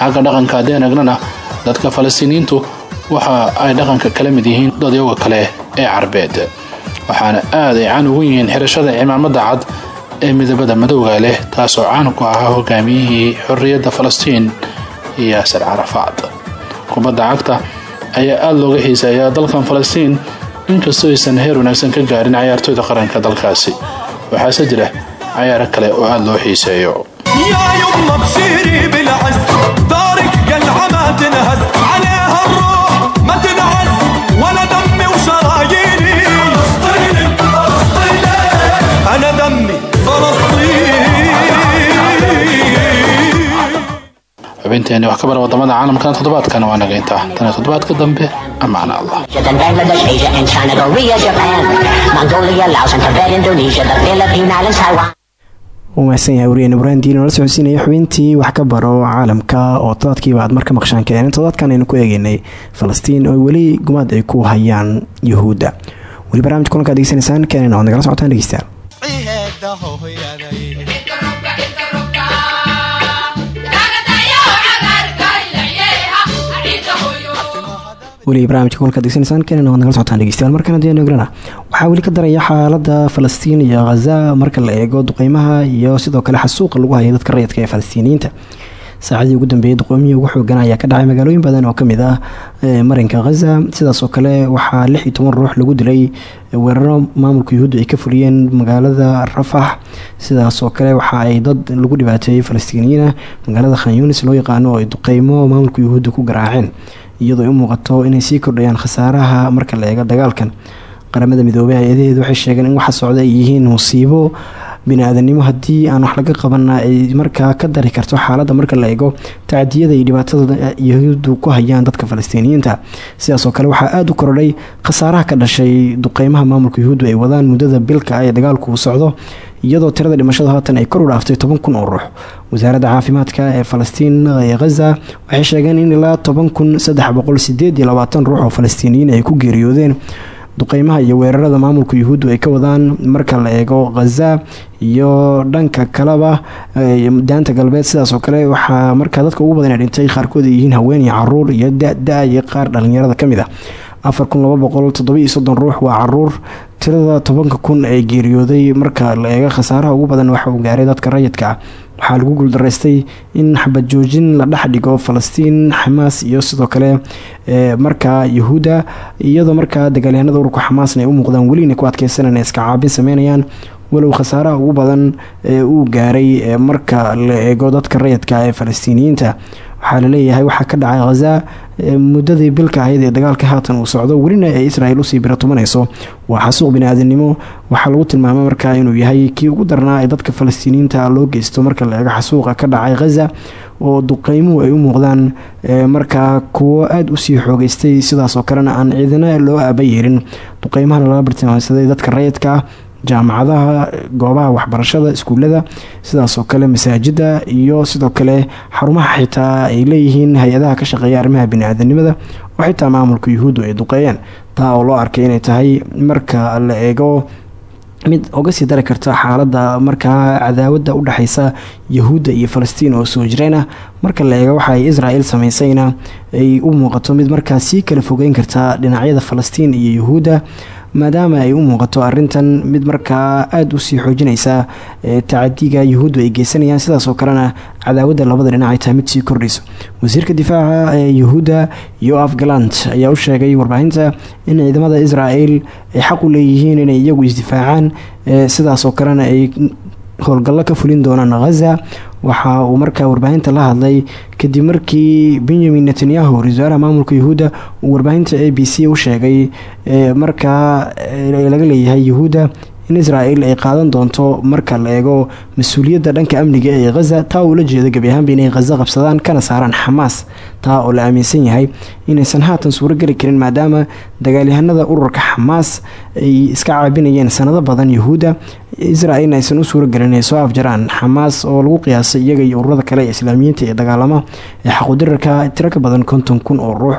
Dhaqanka haddeen egnana dadka falastiiniyiintu waxa ay dhaqanka kala mid yihiin dadyoga kale ee carbeed. Waxaana aad ay caan ugu yihiin xirashada cimaamada cad ee midabada madowga leh taasoo caan ku ahaa hogaamiyihii xorriyadda falastiin yaasir carafaad kubadda cagta ayaa aada looga xiiseeyaa dalkan falastiin inkastoo aysan heer wanaagsan ka gaarin cayaartooyda qaranka dalkaasi. Waxaase jira cayaaro kale oo aada loo xiiseeyo xubinteeni wax ka bara waddamada caalamkan toddobaadkan waa naga intaa. Tan toddobaadka dambe amaana allah.
Then Bangladesh, Asia, and China, Korea, Japan, Mongolia, Laos, and Tibet, Indonesia, the Philippine Islands, Taiwan.
uu mahadsan yahay wariyeen ibraahimdiin oo la socodsiinaya xubintii wax ka baro caalamka oo todobaadkiiba aad marka maqshaan keeneen todobaadkan aynu ku eegeynay falastiin oo weli gumaad ay ku hayaan yuhuudda. Weli barnaamij kulanka ad degeysanaysaan keenena waad nagala socotaan dhegeystayaal weli barnaamijka kulka degeysanaysaan keenena waad nagala socotaan dhegeystayaal markana dee egrana waxaa ka daraya xaalada falastiin iyo khaza marka la eego duqeymaha iyo sidoo kale xasuuqa lagu hayay dadka rayidka ee falastiiniyiinta. Saacadii ugu dambeeyay duqoomiyii ugu xoogan ka dhacay magaalooyin badan oo ka mid ah marinka khaza sidaasoo kale waxaa lix ruux lagu dilay weeraro maamulka yuhuudda ay ka fuliyeen magaalada rafax sidaasoo kale waxa ay dad lagu dhibaateeyey falastiiniyiina magaalada khan yunis loo yaqaano oo duqeymo maamulka yuhuudda ku garaaceen iyadoo ay u muuqato inay sii kordhayaan khasaaraha marka la eego dagaalkan. Qaramada midoobey hay'adaheedu waxay sheegeen in waxa socda ay yihiin musiibo bini-aadanimo haddii aan wax laga qabana ay markaa ka dari karto xaaladda marka la eego tacdiyada iyo dhibaatada yahuuddu ku hayaan dadka falastiiniyiinta. Sidaasoo kale waxaa aada u kordhay khasaaraha ka dhashay duqeymaha maamulka yuhuuddu ay wadaan muddada bilka ah ee dagaalku uu socdo iyadoo tirada dhimashada haatan ay kor u dhaaftay toban kun oo ruux. Wasaaradda caafimaadka ee falastiin ee khaza waxay sheegeen in ilaa toban kun saddex boqol sideed iyo labaatan ruux oo falastiiniyiin ay ku geeriyoodeen duqeymaha iyo weerarada maamulka yuhuuddu ay ka wadaan marka la eego khaza iyo dhanka kaleba daanta galbeed sidaasoo kale waxaa markaa dadka ugu badan ee dhintay qaarkood ay yihiin haween iyo carruur iyo da-da iyo qaar dhalinyarada ka mid ah. Afar ruux waa carruur tirada tobanka kun ee geeriyooday marka la eego khasaaraha ugu badan waxa uu gaaray dadka rayidka ah waxaa lagu guuldaraystay in xabad joojin la dhex dhigo falastiin xamaas iyo sidoo kale markaa yahuudda iyadoo markaa dagaalyahanada ururka xamaasna ay u muuqdaan weli inay ku adkeysanaan iska caabin sameynayaan walow khasaaraha ugu badan ee uu gaaray marka la eego dadka rayidka ee falastiiniyiinta waxaa la leeyahay waxaa ka dhacay khaza muddadii bilka ahayd ee dagaalka haatan uu socdo welina ay israel u sii biratumanayso. Waa xasuuq bini-aadanimo. Waxaa lagu tilmaamay markaa inuu yahay kii ugu darnaa ee dadka falastiiniyiinta loo geysto marka la xasuuqa ka dhacay khaza oo duqeymuhu ay u muuqdaan markaa kuwo aada u sii xoogeystay sidaasoo kalena aan ciidana loo aaba yeelin duqeymahana laga bartilmaamsaday dadka rayidka jaamacadaha goobaha waxbarashada iskuulada sidaasoo kale masaajida iyo sidoo kale xarumaha xitaa ay leeyihiin hay'adaha ka shaqeeya arrimaha bini-aadanimada oo xitaa maamulka yuhuuddu ay duqeeyeen taa oo loo arkay inay tahay marka la eego mid oga sii dari karta xaaladda markaa cadaawada udhexeysa yahuudda iyo falastiin oo soo jireen ah marka la eego waxa ay israel sameysayna ay u muuqato mid markaa sii kala fogeyn karta dhinacyada falastiin iyo yahuudda maadaama ay u muuqato arintan mid markaa aada u sii xoojinaysa tacadiga yuhuuddu ay geysanayaan sidaasoo kalena cadaawadda labada dhinac ay tahay mid sii kordhayso. Wasiirka difaaca ee yuhuudda yoaf galant ayaa u sheegay warbaahinta in ciidamada israel ay xaq u leeyihiin inay iyagu isdifaacaan sidaasoo kalena ay howlgallo ka fulin doonaan khaza waxa uu markaa warbaahinta la hadlay kadib markii benyamin netanyahu ra'isul wasaaraha maamulka yuhuudda uu warbaahinta a b c u sheegay markaa laga leeyahay yuhuudda in israel ay qaadan doonto marka la eego mas'uuliyadda dhanka amniga ee khaza taa uu la jeedo gebi ahaanba inay khaza qabsadaan kana saaraan xamaas. Taa oo la aaminsan yahay inaysan haatan suuro karin maadaama dagaalyahanada ururka xamaas ay iska caabinayeen sanado badan yuhuudda israel aysan u suuro gelin ay soo afjaraan xamaas oo lagu qiyaasay iyaga iyo ururada kale ee islaamiyiinta ee dagaalama ee xaqudirarka tiro ka badan konton kun oo ruux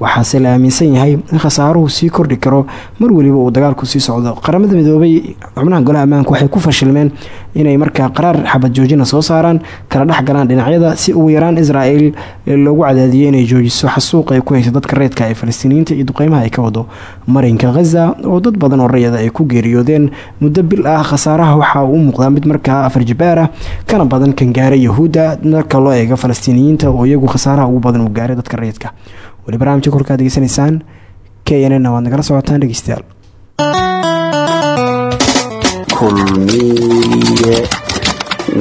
waxaase la aaminsan yahay in khasaaruhu sii kordhi karo. Mar weliba uu dagaalku sii socdo. Qaramada midoobay xubnaha golaha ammaanka waxay ku fashilmeen inay markaa qaraar xabad joojina soo saaraan kala dhex galaan dhinacyada si ugu yaraan israel loogu cadaadiyay inay joojiso xasuuq ay ku haysa dadka reedka ee falastiiniyiinta iyo duqeymaha ay ka wado marinka khaza oo dad badan oo rayada ay ku geeriyoodeen. Muddo bil ah khasaaraha waxa uu muuqdaa mid markaa afar jibaar ah kana badan kan gaaray yahuudda marka loo eego falastiiniyiinta oo iyagu khasaaraha ugu badan uu gaaray dadka rayidka weli barnaamijka kolkaad degeysanaysaan k n waad nagala socotaan dhegeystayaal.
Kulmiye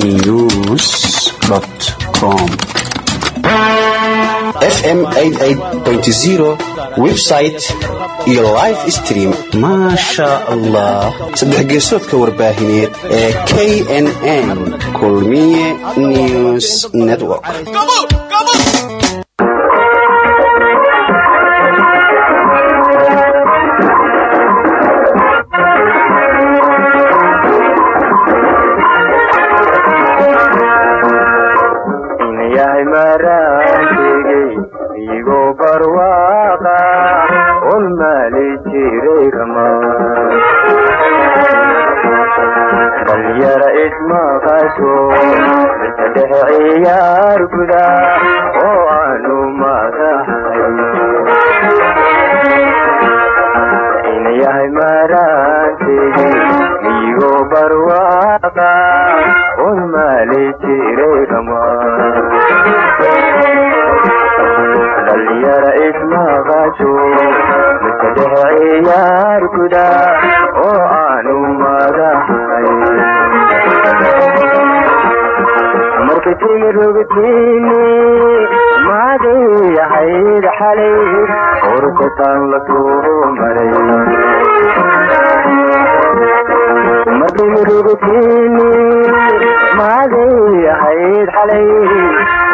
news com. Fm website iyo live stream. Maasha allah saddex geesoodka warbaahineed ee k n kulmiye news network
ciyaar guda oo aanu madahay marka timirogtiini maadayahayd xalay urkataan la soo maray martimirogtiini maadayahayd xalay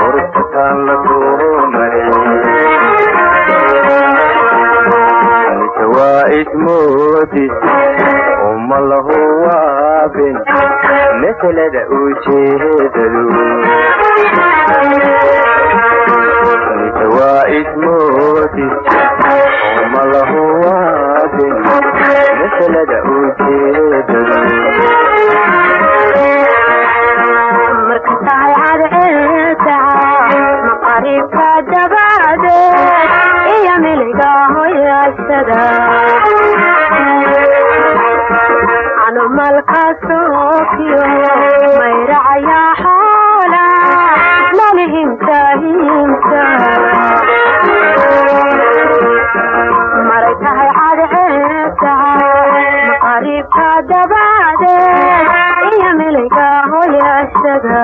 urkataan la waabin masalada ujeedadu mise waa ismoodis uma lahu waabin masalada ujeedadu
iyo miliga hoyaasada maqaribka dabadeed iyo miliga hoyaasada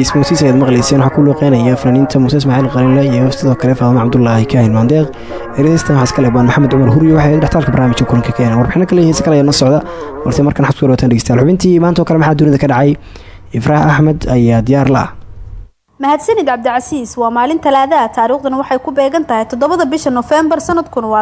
heestii ismoosiis ayaad maqlayseen waxaa ku luuqeynaya fanaaniinta muuse ismaaciil qalinle iyo sidoo kale faadama cabdulaahi kaahin maandeeq ereystan waxaa iska leebaan maxamed cumar huriyo waxay dhextaalka barnaamijka kulanka keena warbixino kale heese kale ayaa na socda balse markan xabsku warwataan dhegeystayaal xubintii maanta oo kale maxaa dunida ka dhacay? Ifraax axmed ayaa diyaar la ah
mahadsanid cabdicasiis waa maalin talaadaha taariikhduna waxay ku beegan tahay toddobada bisha nofembar sanadkuna waa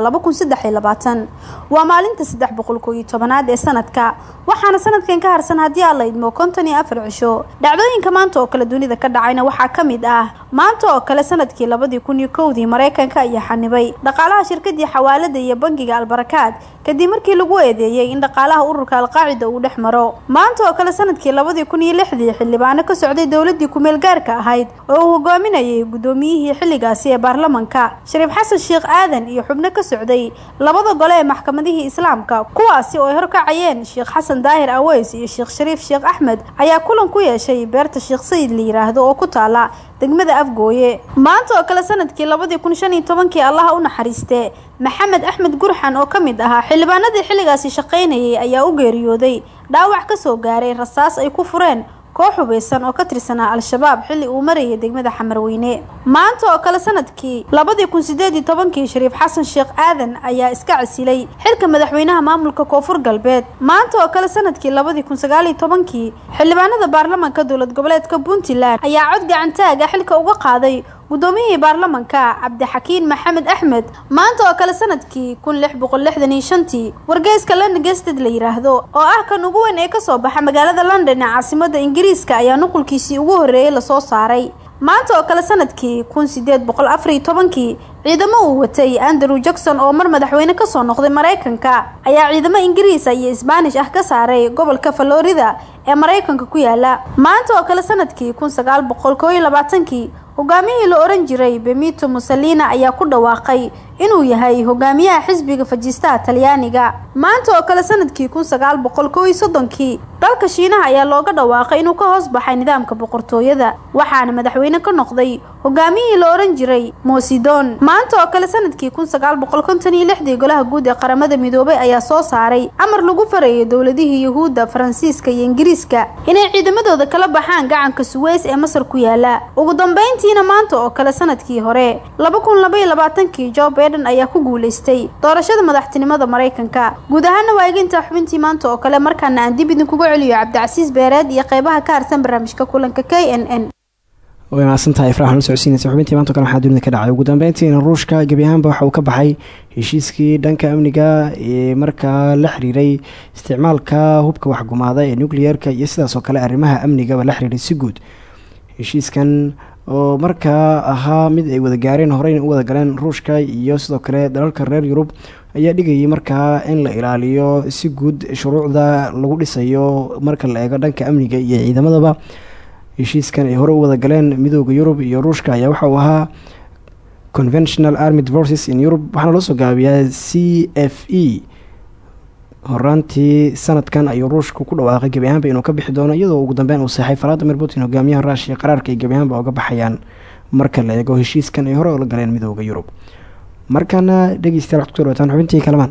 waa maalinta saddex boqol koo iyo tobanaad ee sanadka. Waxaana sanadkan ka harsan haddii aan la idmo konton afar cisho. Dhacdooyinka maanta oo kale dunida ka dhacayna waxaa ka mid ah. Maanta oo kale sannadkii labadii kun iyo kowdii maraykanka ayaa xanibay. Dhaqaalaha shirkadii xawaalada iyo bangiga albarakaad. Kadib markii lagu eedeeyey in dhaqaalaha ururka alqaacida uu dhex maro. Maanta oo kale sannadkii labadii kun iyo lixdii xildhibaano ka socday dowladii kumeel gaarka ahayd oo uu hogaaminayay guddoomiyihii xilligaasi ee baarlamanka. Shariif xasan sheekh aadan iyo xubno ka socday labada gole ee maxkamadihii islaamka kuwaasi oo ay horkacayeen sheekh xasan daahir aweys iyo sheekh shariif sheekh axmed ayaa kulan ku yeeshay beerta sheekh sayid la yiraahdo oo ku taala degmada afgooye. Maanta oo kale sannadkii labadii kun shan iyo tobankii allaha u naxariiste maxamed axmed gurxan oo ka mid ahaa xildhibaanadii xilligaasi shaqaynayay ayaa u geeriyooday. Dhaawac ka soo gaaray rasaas ay ku fureen koox hubeysan oo ka tirsanaa al-shabaab xilli uu marayay degmada xamarweyne. Maanta oo kale sannadkii labadii kun sideed iyo tobankii shariif xasan sheekh aadan ayaa iska casilay xilka madaxweynaha maamulka koonfur galbeed. Maanta oo kale sannadkii labadii kun sagaal iyo tobankii xildhibaanada baarlamanka dowlad goboleedka puntland ayaa cod gacantaaga xilka uga qaaday guddoomiyihii baarlamanka cabdixakiin maxamed axmed maanta oo kale sannadkii kun lix boqol lixdan iyo shantii wargeyska london gested la yiraahdo oo ah kan ugu weyn ee ka soo baxa magaalada london ee caasimada ingiriiska ayaa nuqulkiisii ugu horreeyey la soo saaray maanta oo kale sannadkii kun sideed boqol afar iyo tobankii ciidamo uu watay andrew jackson oo mar madaxweyne ka soo noqday maraykanka ayaa ciidamo ingiriisa iyo isbaanish ah ka saaray gobolka falorida ee maraykanka ku yaalla maanta oo kale sannadkii kun sagaal boqol koo iyo labaatankii hogaamiyihii la oran jiray bemito mussolina ayaa ku dhawaaqay inuu yahay hogaamiyaha xisbiga fajiistaha talyaaniga. Maanta oo kale sannadkii kun sagaal boqol kow iyo soddonkii dalka shiinaha ayaa looga dhawaaqay inuu ka hoos baxay nidaamka boqortooyada waxaana madaxweyne ka noqday hogaamiyihii la oran jiray mosidon. Maanta oo kale sannadkii kun sagaal boqol konton iyo lixdii golaha guud ee qaramada midoobay ayaa soo saaray amar lagu farayay dowladihii yuhuudda faransiiska iyo ingiriiska inay ciidamadooda kala baxaan gacanka suweys ee masar ku yaalla ugu dambeyntiina maanta oo kale sannadkii hore laba kun laba iyo labaatankii jo baiden ayaa ku guulaystay doorashada madaxtinimada maraykanka guud ahaana waa egintaa xubintii maanta oo kale markaana aan dib idinkuga celiyo cabdicasiis beereed iyo qeybaha ka harsan barnaamijka kulanka k n n
way mahadsantahay ifraax la socodsiinaysa xubintii maanta kale waxaa dunida ka dhacay. Ugu dambeyntiina ruushka gebi ahaanba waxa uu ka baxay heshiiskii dhanka amniga ee markaa la xiriiray isticmaalka hubka waxgumaada ee nucleer-ka iyo sidaas oo kale arrimaha amnigaba la xiriiray si guud. Heshiiskan oo markaa ahaa mid ay wada gaareen horeyna u wada galeen ruushka iyo sidoo kale dalalka reer yurub ayaa dhigayay markaa in la ilaaliyo si guud shuruucda lagu dhisayo marka la eego dhanka amniga iyo ciidamadaba heshiiskan ay hore u wada galeen midooda yurub iyo ruushka ayaa waxa uu ahaa conventional armed forces in europe waxaana loo soo gaabiyaa c f e. Horaantii sanadkan ayuu ruushku ku dhawaaqay gebi ahaanba inuu ka bixi doono iyadoo ugu dambeyn uu seexay valadimir putin hogaamiyaha ruushiya qaraarka ay gebi ahaanba uga baxayaan marka la eego heshiiskan ay hore ula galeen midooda yurub. Markaana dhegeystayaal waxad ku soo dhawaataan xubintii kalamaan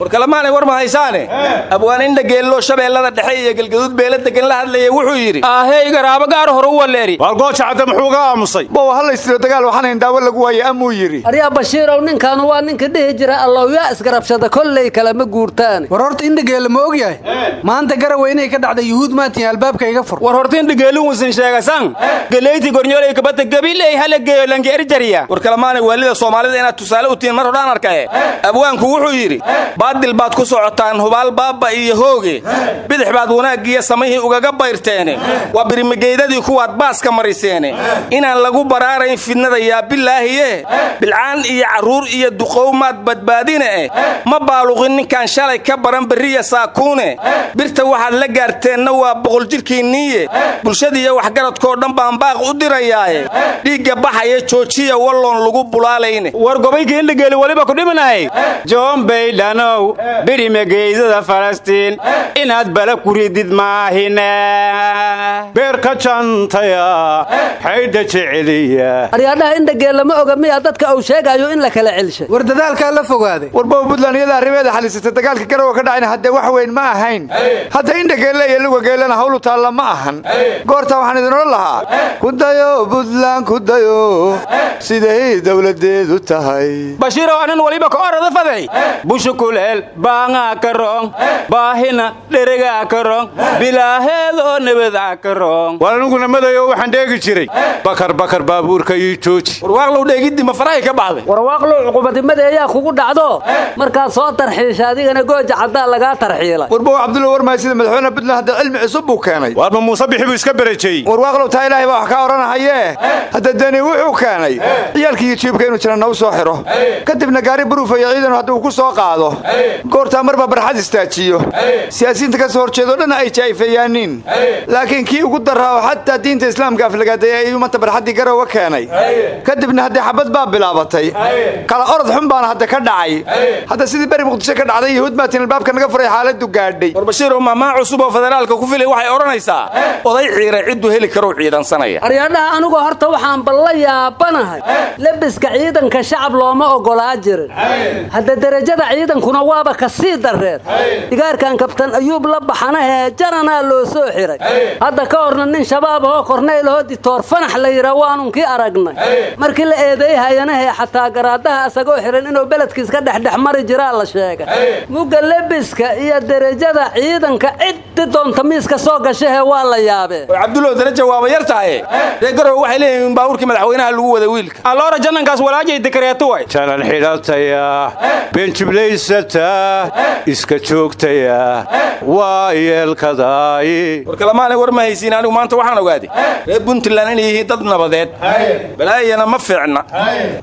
war kalamaanay war ma haysaane? Abwaaninda geelloo shabeellada dhexe iyo galgaduud beela degan la hadlaya wuxuu yidhi aahey garaabo gaar hore u waleeri.
Waalgooja cadde muxuu ga aamusay? Bow hallaysiro dagaal waxaanayn daawo lagu waaye amuu yidhi.
Aryaa bashiirow ninkaanu waa ninka dhihi jira allowyaa isgarabsada kolley kalema guurtaane
war horta indhageelle ma og yahay? Maanta garawa inay ka dhacday yuhuud maatin albaabka iga fur.
War horta indhageelu wusan sheegasan galeyti gornyoolay kabata gabiley hala geeyo lanki erjariya. War kalamaanay waalida soomaalida inaad tusaale u tihiin mar hodhaan arkae abwaanku wuxuu yidhi baadil baad ku socotaan hubaal baabba iyo hooge. Bidix baad wanaaggiiyo samihii ugaga bayrteene. Waa birimigeydadii kuwaad baaska mariseene. Inaan lagu baraarayn fidnada yaa bilaahiye bilcaan iyo carruur iyo duqow maad badbaadine eh. Ma baaluqin ninkaan shalay ka baran berriya saakuune. Birta waxaad la gaarteenna waa boqoljidhkiinniiye bulshadiiyo waxgaradkoo dhan baan baaq u dirayaaye dhiigga baxaya joojiya walloon lagu bulaalayne
war gobaykii indhageeli weliba ku dhimanahay joon baydhanow birimageydada falastiin inaad bala ku ridid maahine.
Beerka jantaya xaydha jeceliya.
Aryaadhaha indhageella ma oga miyaa dadka uu sheegayo in la kala celshay
war dadaalkaa la fogaaday.
Warbow buntland iyada arrimeeda xalisata dagaalka garowa ka dhacayna haddee wax weyn ma ahayn. Hadda indhageelle iyo lugageellena hawlu taalla ma ahan. Goortaa waxaan idin odhan lahaa ku dayo buntland ku dayo. Siday dowladeedu tahay.
Bashiirow anan waliba ka orada faday. Bushukuleel
beel baangaa ka roong baahina dheregaa ka roong bilaaheedoo nabadaa ka roong
war aniguna madayo waxaan dheegi jiray bakar bakar baabuurka ii jooji
warwaaqlow dheegiddi ma farahay ka baxday
warwaaqlow cuqubadimada ayaa kugu dhacdo markaad soo tarxiisha adigana gooja caddaa lagaa tarxiilay
warbow cabdulla warmahay sida madaxweyne puntland hadda cilmi cusub buu keenay. Waarma muuse bixi buu iska berejeeyey warwaaqlow taa ilaahay baa wax ka odhanahayee hadda deni wuxuu keenay. Ciyaalkii jiibka inuu jira nagu soo xidho kadibna gaari baruufayo ciidanu hadduu ku soo qaado goortaa marba barxad istaajiyo. Siyaasiyiinta ka soo horjeedoo dhan ay jaa'ifeeyaaniin laakiin kii ugu daraa oo xataa diinta islaamka aflagaadeeya ayuu manta barxaddii garowa keenay. Kadibna haddee xabad baa bilaabatay. Kala orod xun baana hadda ka dhacay. Hadda sidii beri muqdisho ka dhacday yahuud baatiin albaabka naga furay xaaladdu gaadhay
war bashiirow mahmaa cusub oo federaalka ku filay waxay odhanaysaa oday ciiray cidduu heli karou ciidansanaya
aryaadhaha anigoo horta waxaan balla yaabanahay lebiska ciidanka shacab looma oggolaa jirin. Hadda derajada ciidankuna waaba ka sii darreed. Digaarkan kabtan ayuub la baxanahee jaranaa loo soo xiray. Hadda ka horna nin shabaab ahoo kornaylahoo ditoor fanax la yidhaa waanunkii aragnay. Markii la eedeeyhayanahee xataa garaadaha asagoo xiran inuu beledkiis ka dhexdhex mari jiraa la sheegay. Mugga lebiska iyo derajada ciidanka ciddi doonta miiska soo gashahee waa la yaabee.
War cabdullow daraja waaba yar tahaye reer garowe waxay leeyihiin baabuurkii madaxweynaha lagu wada wiilka.
Alloora jannankaas walaajay dekareeto way.
Jalan xidhataya benjiblaysata iska joogtaya waa yeelkadaay
war kalamaana war ma haysiin anigu maanta waxaan ogaaday reer puntland inay yihiin dad nabadeed. Balaayana ma fiicna.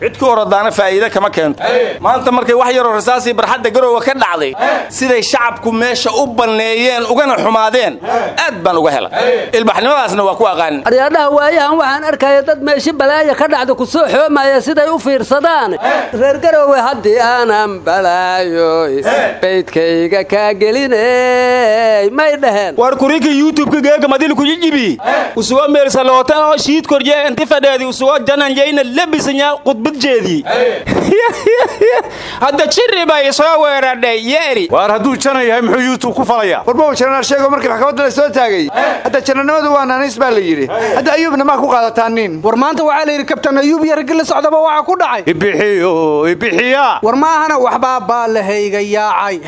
Cid ku oradaana faa'iide kama keento. Maanta markay wax yaroo rasaasii barxadda garowe ka dhacday siday shacabku meesha u banneeyeen ugana xumaadeen aad baan uga helay. Ilbaxnimadaasna waa ku aqaanin
aryaadhaha waayahan waxaan arkaya dad meeshi balaaya ka dhacda ku soo xoomaya siday u fiirsadaan. Reer garowe haddii aanan balaayoy baydkayga kaa geliney may dhaheen.
War kurika youtubeka geega madil kujijibi usugo meelsalootan oo shiid korje inti fadheedi usugo jananyayna lebisanya khudbadjeedii hadda jiri bay soo weeradhay yeeri.
Waar hadduu jana yahay muxuu yuutub ku falayaa warbow jananaar sheego markii maxkamadda la soo taagay. Hadda janannimadu waa naaniis baa la yidhi. Hadda ayuubna maa ku qaadataa nin.
War maanta waxaa la yidhi kabtan ayuub iyo raggi la socdaba waxaa ku dhacay.
Ibixiyo ibixiya
war ma ahana waxbaa baalahayga yaacay.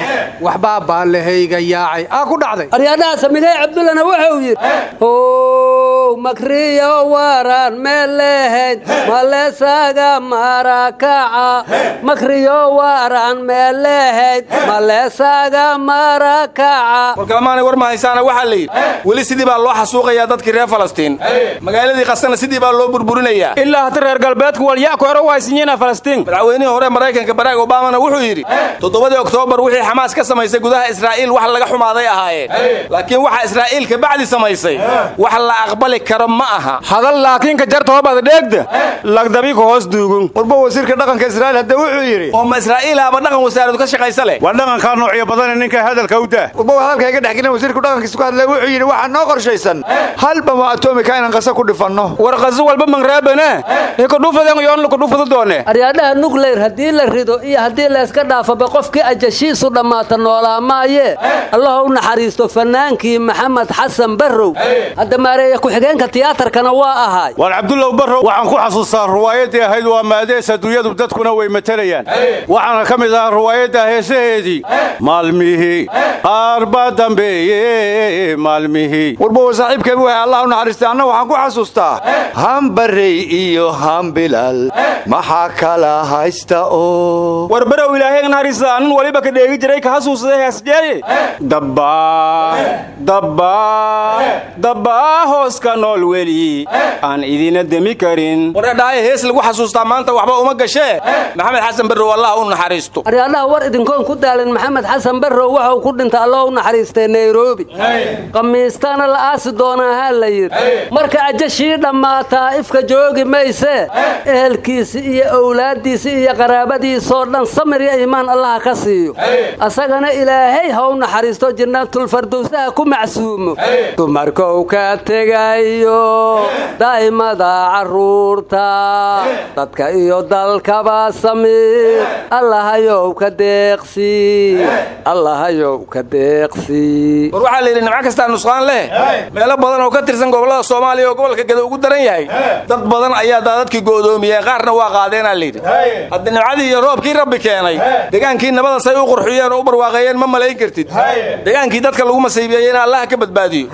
Waxbaa baalahayga yaacay. Aa ku dhacday.
Aryaadhaha samigay cabdullana wuxuu yidhi how makriyo waran meelehayd malesaga marakaca. Makriyo waran meelehayd malesaga marakaca.
War kalamaana war ma haysaana waxaa la yidhi weli sidii baa loo xasuuqayaa dadkii reer falastiin. Magaaladii qasana sidii baa loo burburinayaa.
Ilaa hata reer galbeedka walyaku hore waysinyena falastiin.
Madaxweynihii hore maraykanka barack obamana wuxuu yidhi toddobadii oktoobar wixii xamaas ka samaysay gudaha israa'iil wax laga xumaaday ahaayeen. Laakiin waxa israa'iil ka bacdi samaysay wax la aqbali karo ma aha.
Hadal laakiinka jartoobad dheegda lagdabiku hoos duugun.
Warba wasiirka dhaqanka israa'iil hadda wuxuu yidhi
oo ma israa'iil aba dhaqan wasaaradu ka shaqaysa leh.
Waa dhaqankaa noocyo badane ninka hadalka u daa. warba hadalka iga dhexgelin wasiirku dhaqankiisa ku hadlay wuxuu yidhi waxaa noo qorshaysan. Hal bamo atomika inaan qasa ku dhifanno.
War qaso walba mangraabane ikudhufaden yoon lakudhufadu doone
aryaadhaha nukleyr haddii la rido iyo haddii layska dhaafaba qofkii ajashiisu dhammaata noolaa maayee allah u naxariisto fannaankii maxamed xasan barrow. Hadda maareeya ku-xigeenka tiyaatarkana waa ahaay
waar cabdullow barrow waxaan ku xasuustaa ruwaayaddii ahayd waa maadees adduunyadu dadkuna way matelayaan waxaana ka mid ahaa ruwaayadda heesaheedii maalmihii qaar baa dambeeye maalmihii. Warbowa saaxiibkeebi allah u naxariistay anna waxaan ku xasuustaa hambarey iyo hambilal maxaa kala haysta oo?
War barow ilaahay naxariista anin waliba ka dheegi jiray ka xasuusada heesjeeri dabba dabba dabba hooska nool weli. Aan idina demi karin.
Waradhaaye hees lagu xasuustaa maanta waxba uma gashee maxamed xasan barrow allah u naxariisto
aryaadhaha war idinkoon ku daalin maxamed xasan barrow waxa uu ku dhintay allah u naxariistay nairobi. Qamiistana la aasi doonaa haa la yidhi marka ajashii dhammaataa ifka joogi maysee ehelkiisi iyo owlaaddiisi iyo qaraabadiisoo dhan samir iyo iimaan allaha ka siiyo asagana ilaahay ha u naxariisto jannaatulfardowsaha ku macsuumo. Dumarkou ka tegayo daa'imada carruurta dadka iyo dalkaba samir. Deeq allahayow ka deeqsi. Allahayow ka deeqsi.
War waxaa la yidhi nimco kastaa nusqaan leh. Meelo badan oo ka tirsan gobollada soomaaliya oo gobolka gada ugu daran yahay. Dad badan ayaa daadadkii go'doomiyeen qaarna waa qaadeenaa layidhi hadda nimcadii iyo roobkii rabbi keenay degaankii nabada say u qurxiyeen oo u barwaaqeeyeen ma malayn kartid. Degaankii dadka lagu masiibeeyeyna allah ka badbaadiyo.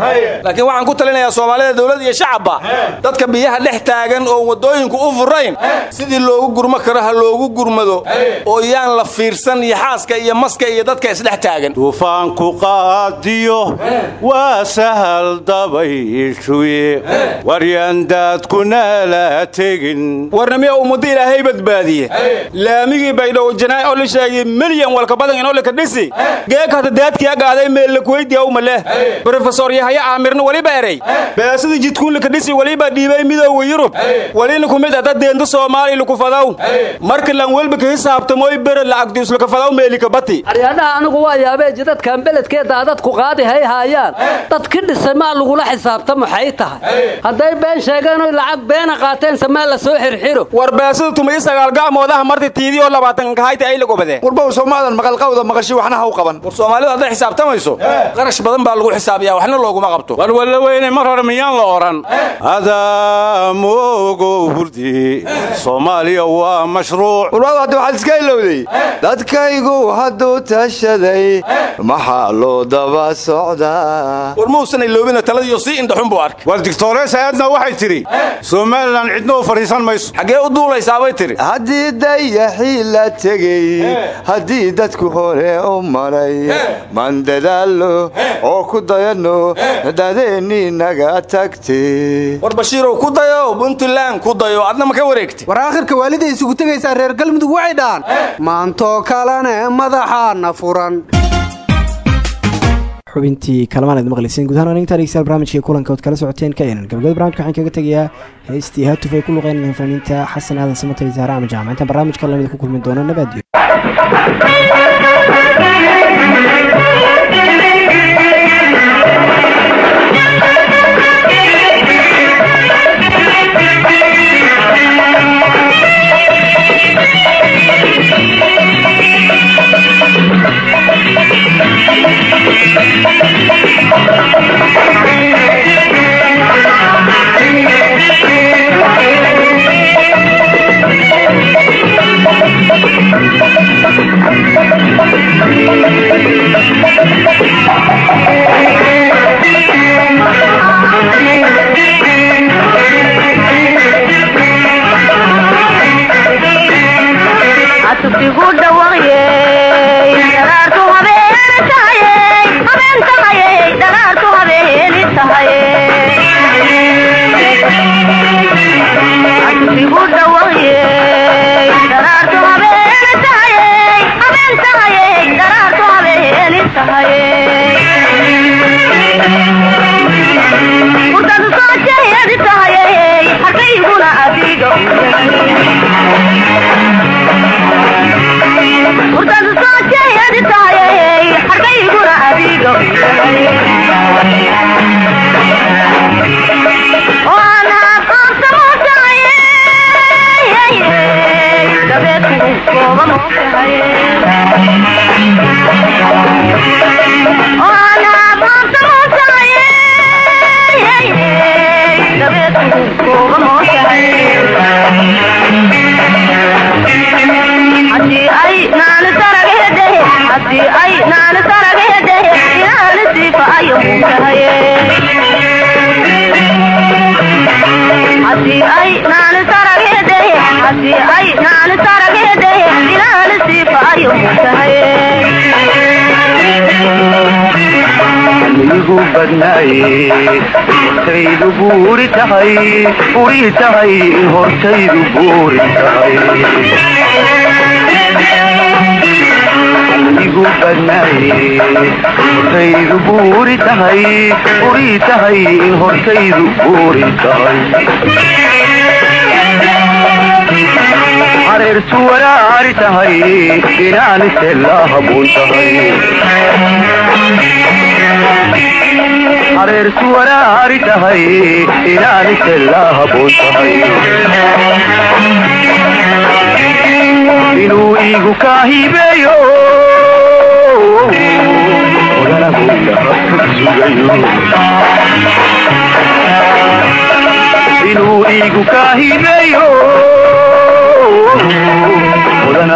Laakiin waxaan ku talinayaa soomaalida dowlad iyo shacabba dadka biyaha dhex taagan oo waddooyinku u furayn sidii loogu gurmo karo ha loogu gurmado oo yaan la fiirsan iyo xaaska iyo maska iyo dadka isdhex taagan.
Duufaanku qaadiyo waa sahal dabayshuye waryaandaadkuna la tegin.
Warnamiya ummado ilaahay badbaadiye. Laamigii baydhow janaa oo la sheegay milyan walka badan inoo laka dhisi geekata daadkiya gaaday meellakuweydiya umaleh brofesor yahaya aamirna waliba eray? Beesada jidkuun laka dhisi waliba dhiibay midoowa yurub? Walina kumid ada deenta soomaaliya laku fadaw. Marka lan welba ka lacagdiis laka fadaw meelika bati.
Aryadhaha anigu waa yaabee jidadkan beledkee daadadku qaadi hay haayaan. Dadki dhisay maa lagula xisaabta maxay tahay. Hadday been sheegeen oy lacag beena qaateen samee la soo xirxiro.
War beesada tumay sagaal gacmoodaha marti tiidii oo labaatan kahayta ay lagobadeen
soomaadan maqalqawda maqashi waxna ha u qaban.
War soomaalidu hadday xisaabtamayso qarash badan baa lagu xisaabiyaa waxna looguma qabto.
War walla weyne mar hore miyaan la odhan adaamogow hurdi soomaaliya waa mashruuc.
Warwaadu hadda waxaad iska ilowday dadkaygu hadduu tashaday maxaa loo daba socdaa?
War muusan iloobina taladiyo si indhaxun buu arkay.
War digtoores aadna waxay tidhi somalilan cidna u fadhiisan mayso.
Xaggee u duulaysaabay tidhi.
Haddii dayaxii la tegey haddii dadku hore u maray maan dadaallo oo ku dayanno naga tagtay
war bashiirow ku dayo puntland ku dayo adna ma ka wareegtay
war aakhirka waalida isugu tegaysaa reer galmudug waxay dhahaan maantoo kalene madaxaana furan
xubintii kalamaan aad maqlayseen guud ahaan arinta dhegeystayaal barnaamijkii kulanka ood kala socoteen ka enan gabagada barnamijka waxaan kaga tegayaa heystii haatuf ay ku luqeynayeen fanaaniinta xasan aadan samata iyo zahra ama jaamac intaan barnaamijka lamida ku kulmi doono nabaadiyo
Thank you. Buuri tahay tahay hortaydu buuri tahay igu badnaaye hortaydu buuri tahay buuri tahay hortaydu buuri tahay hareertu waraari tahay inaanise la haboon tahay hareertu waraari tahay inaanise la haboon tahay
inuu odana gowlaha sugayo inuu iigu kaahibeeyo odana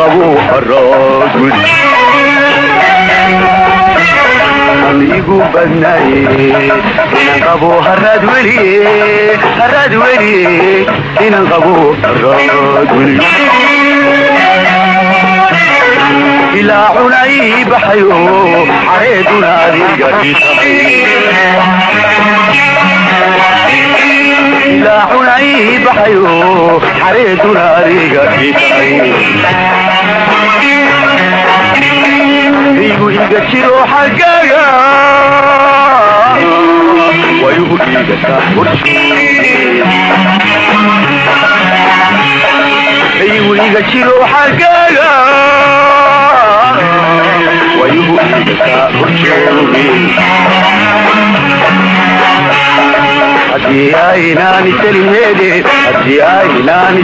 qabo igu badnaaye inan qabo haraad weli haraad weli inan qabo haraad weli ilaa cunay baxayo careeduna adiga ii tahay ilaa cunay baxayo xareeduna adiga ii igu iga jiro xaggaaga wayugu dhiigataa igu iga jiro xaggaaga wayugu dhiigataa horjoogi haddii aynaan istelin heedhe haddii aynaan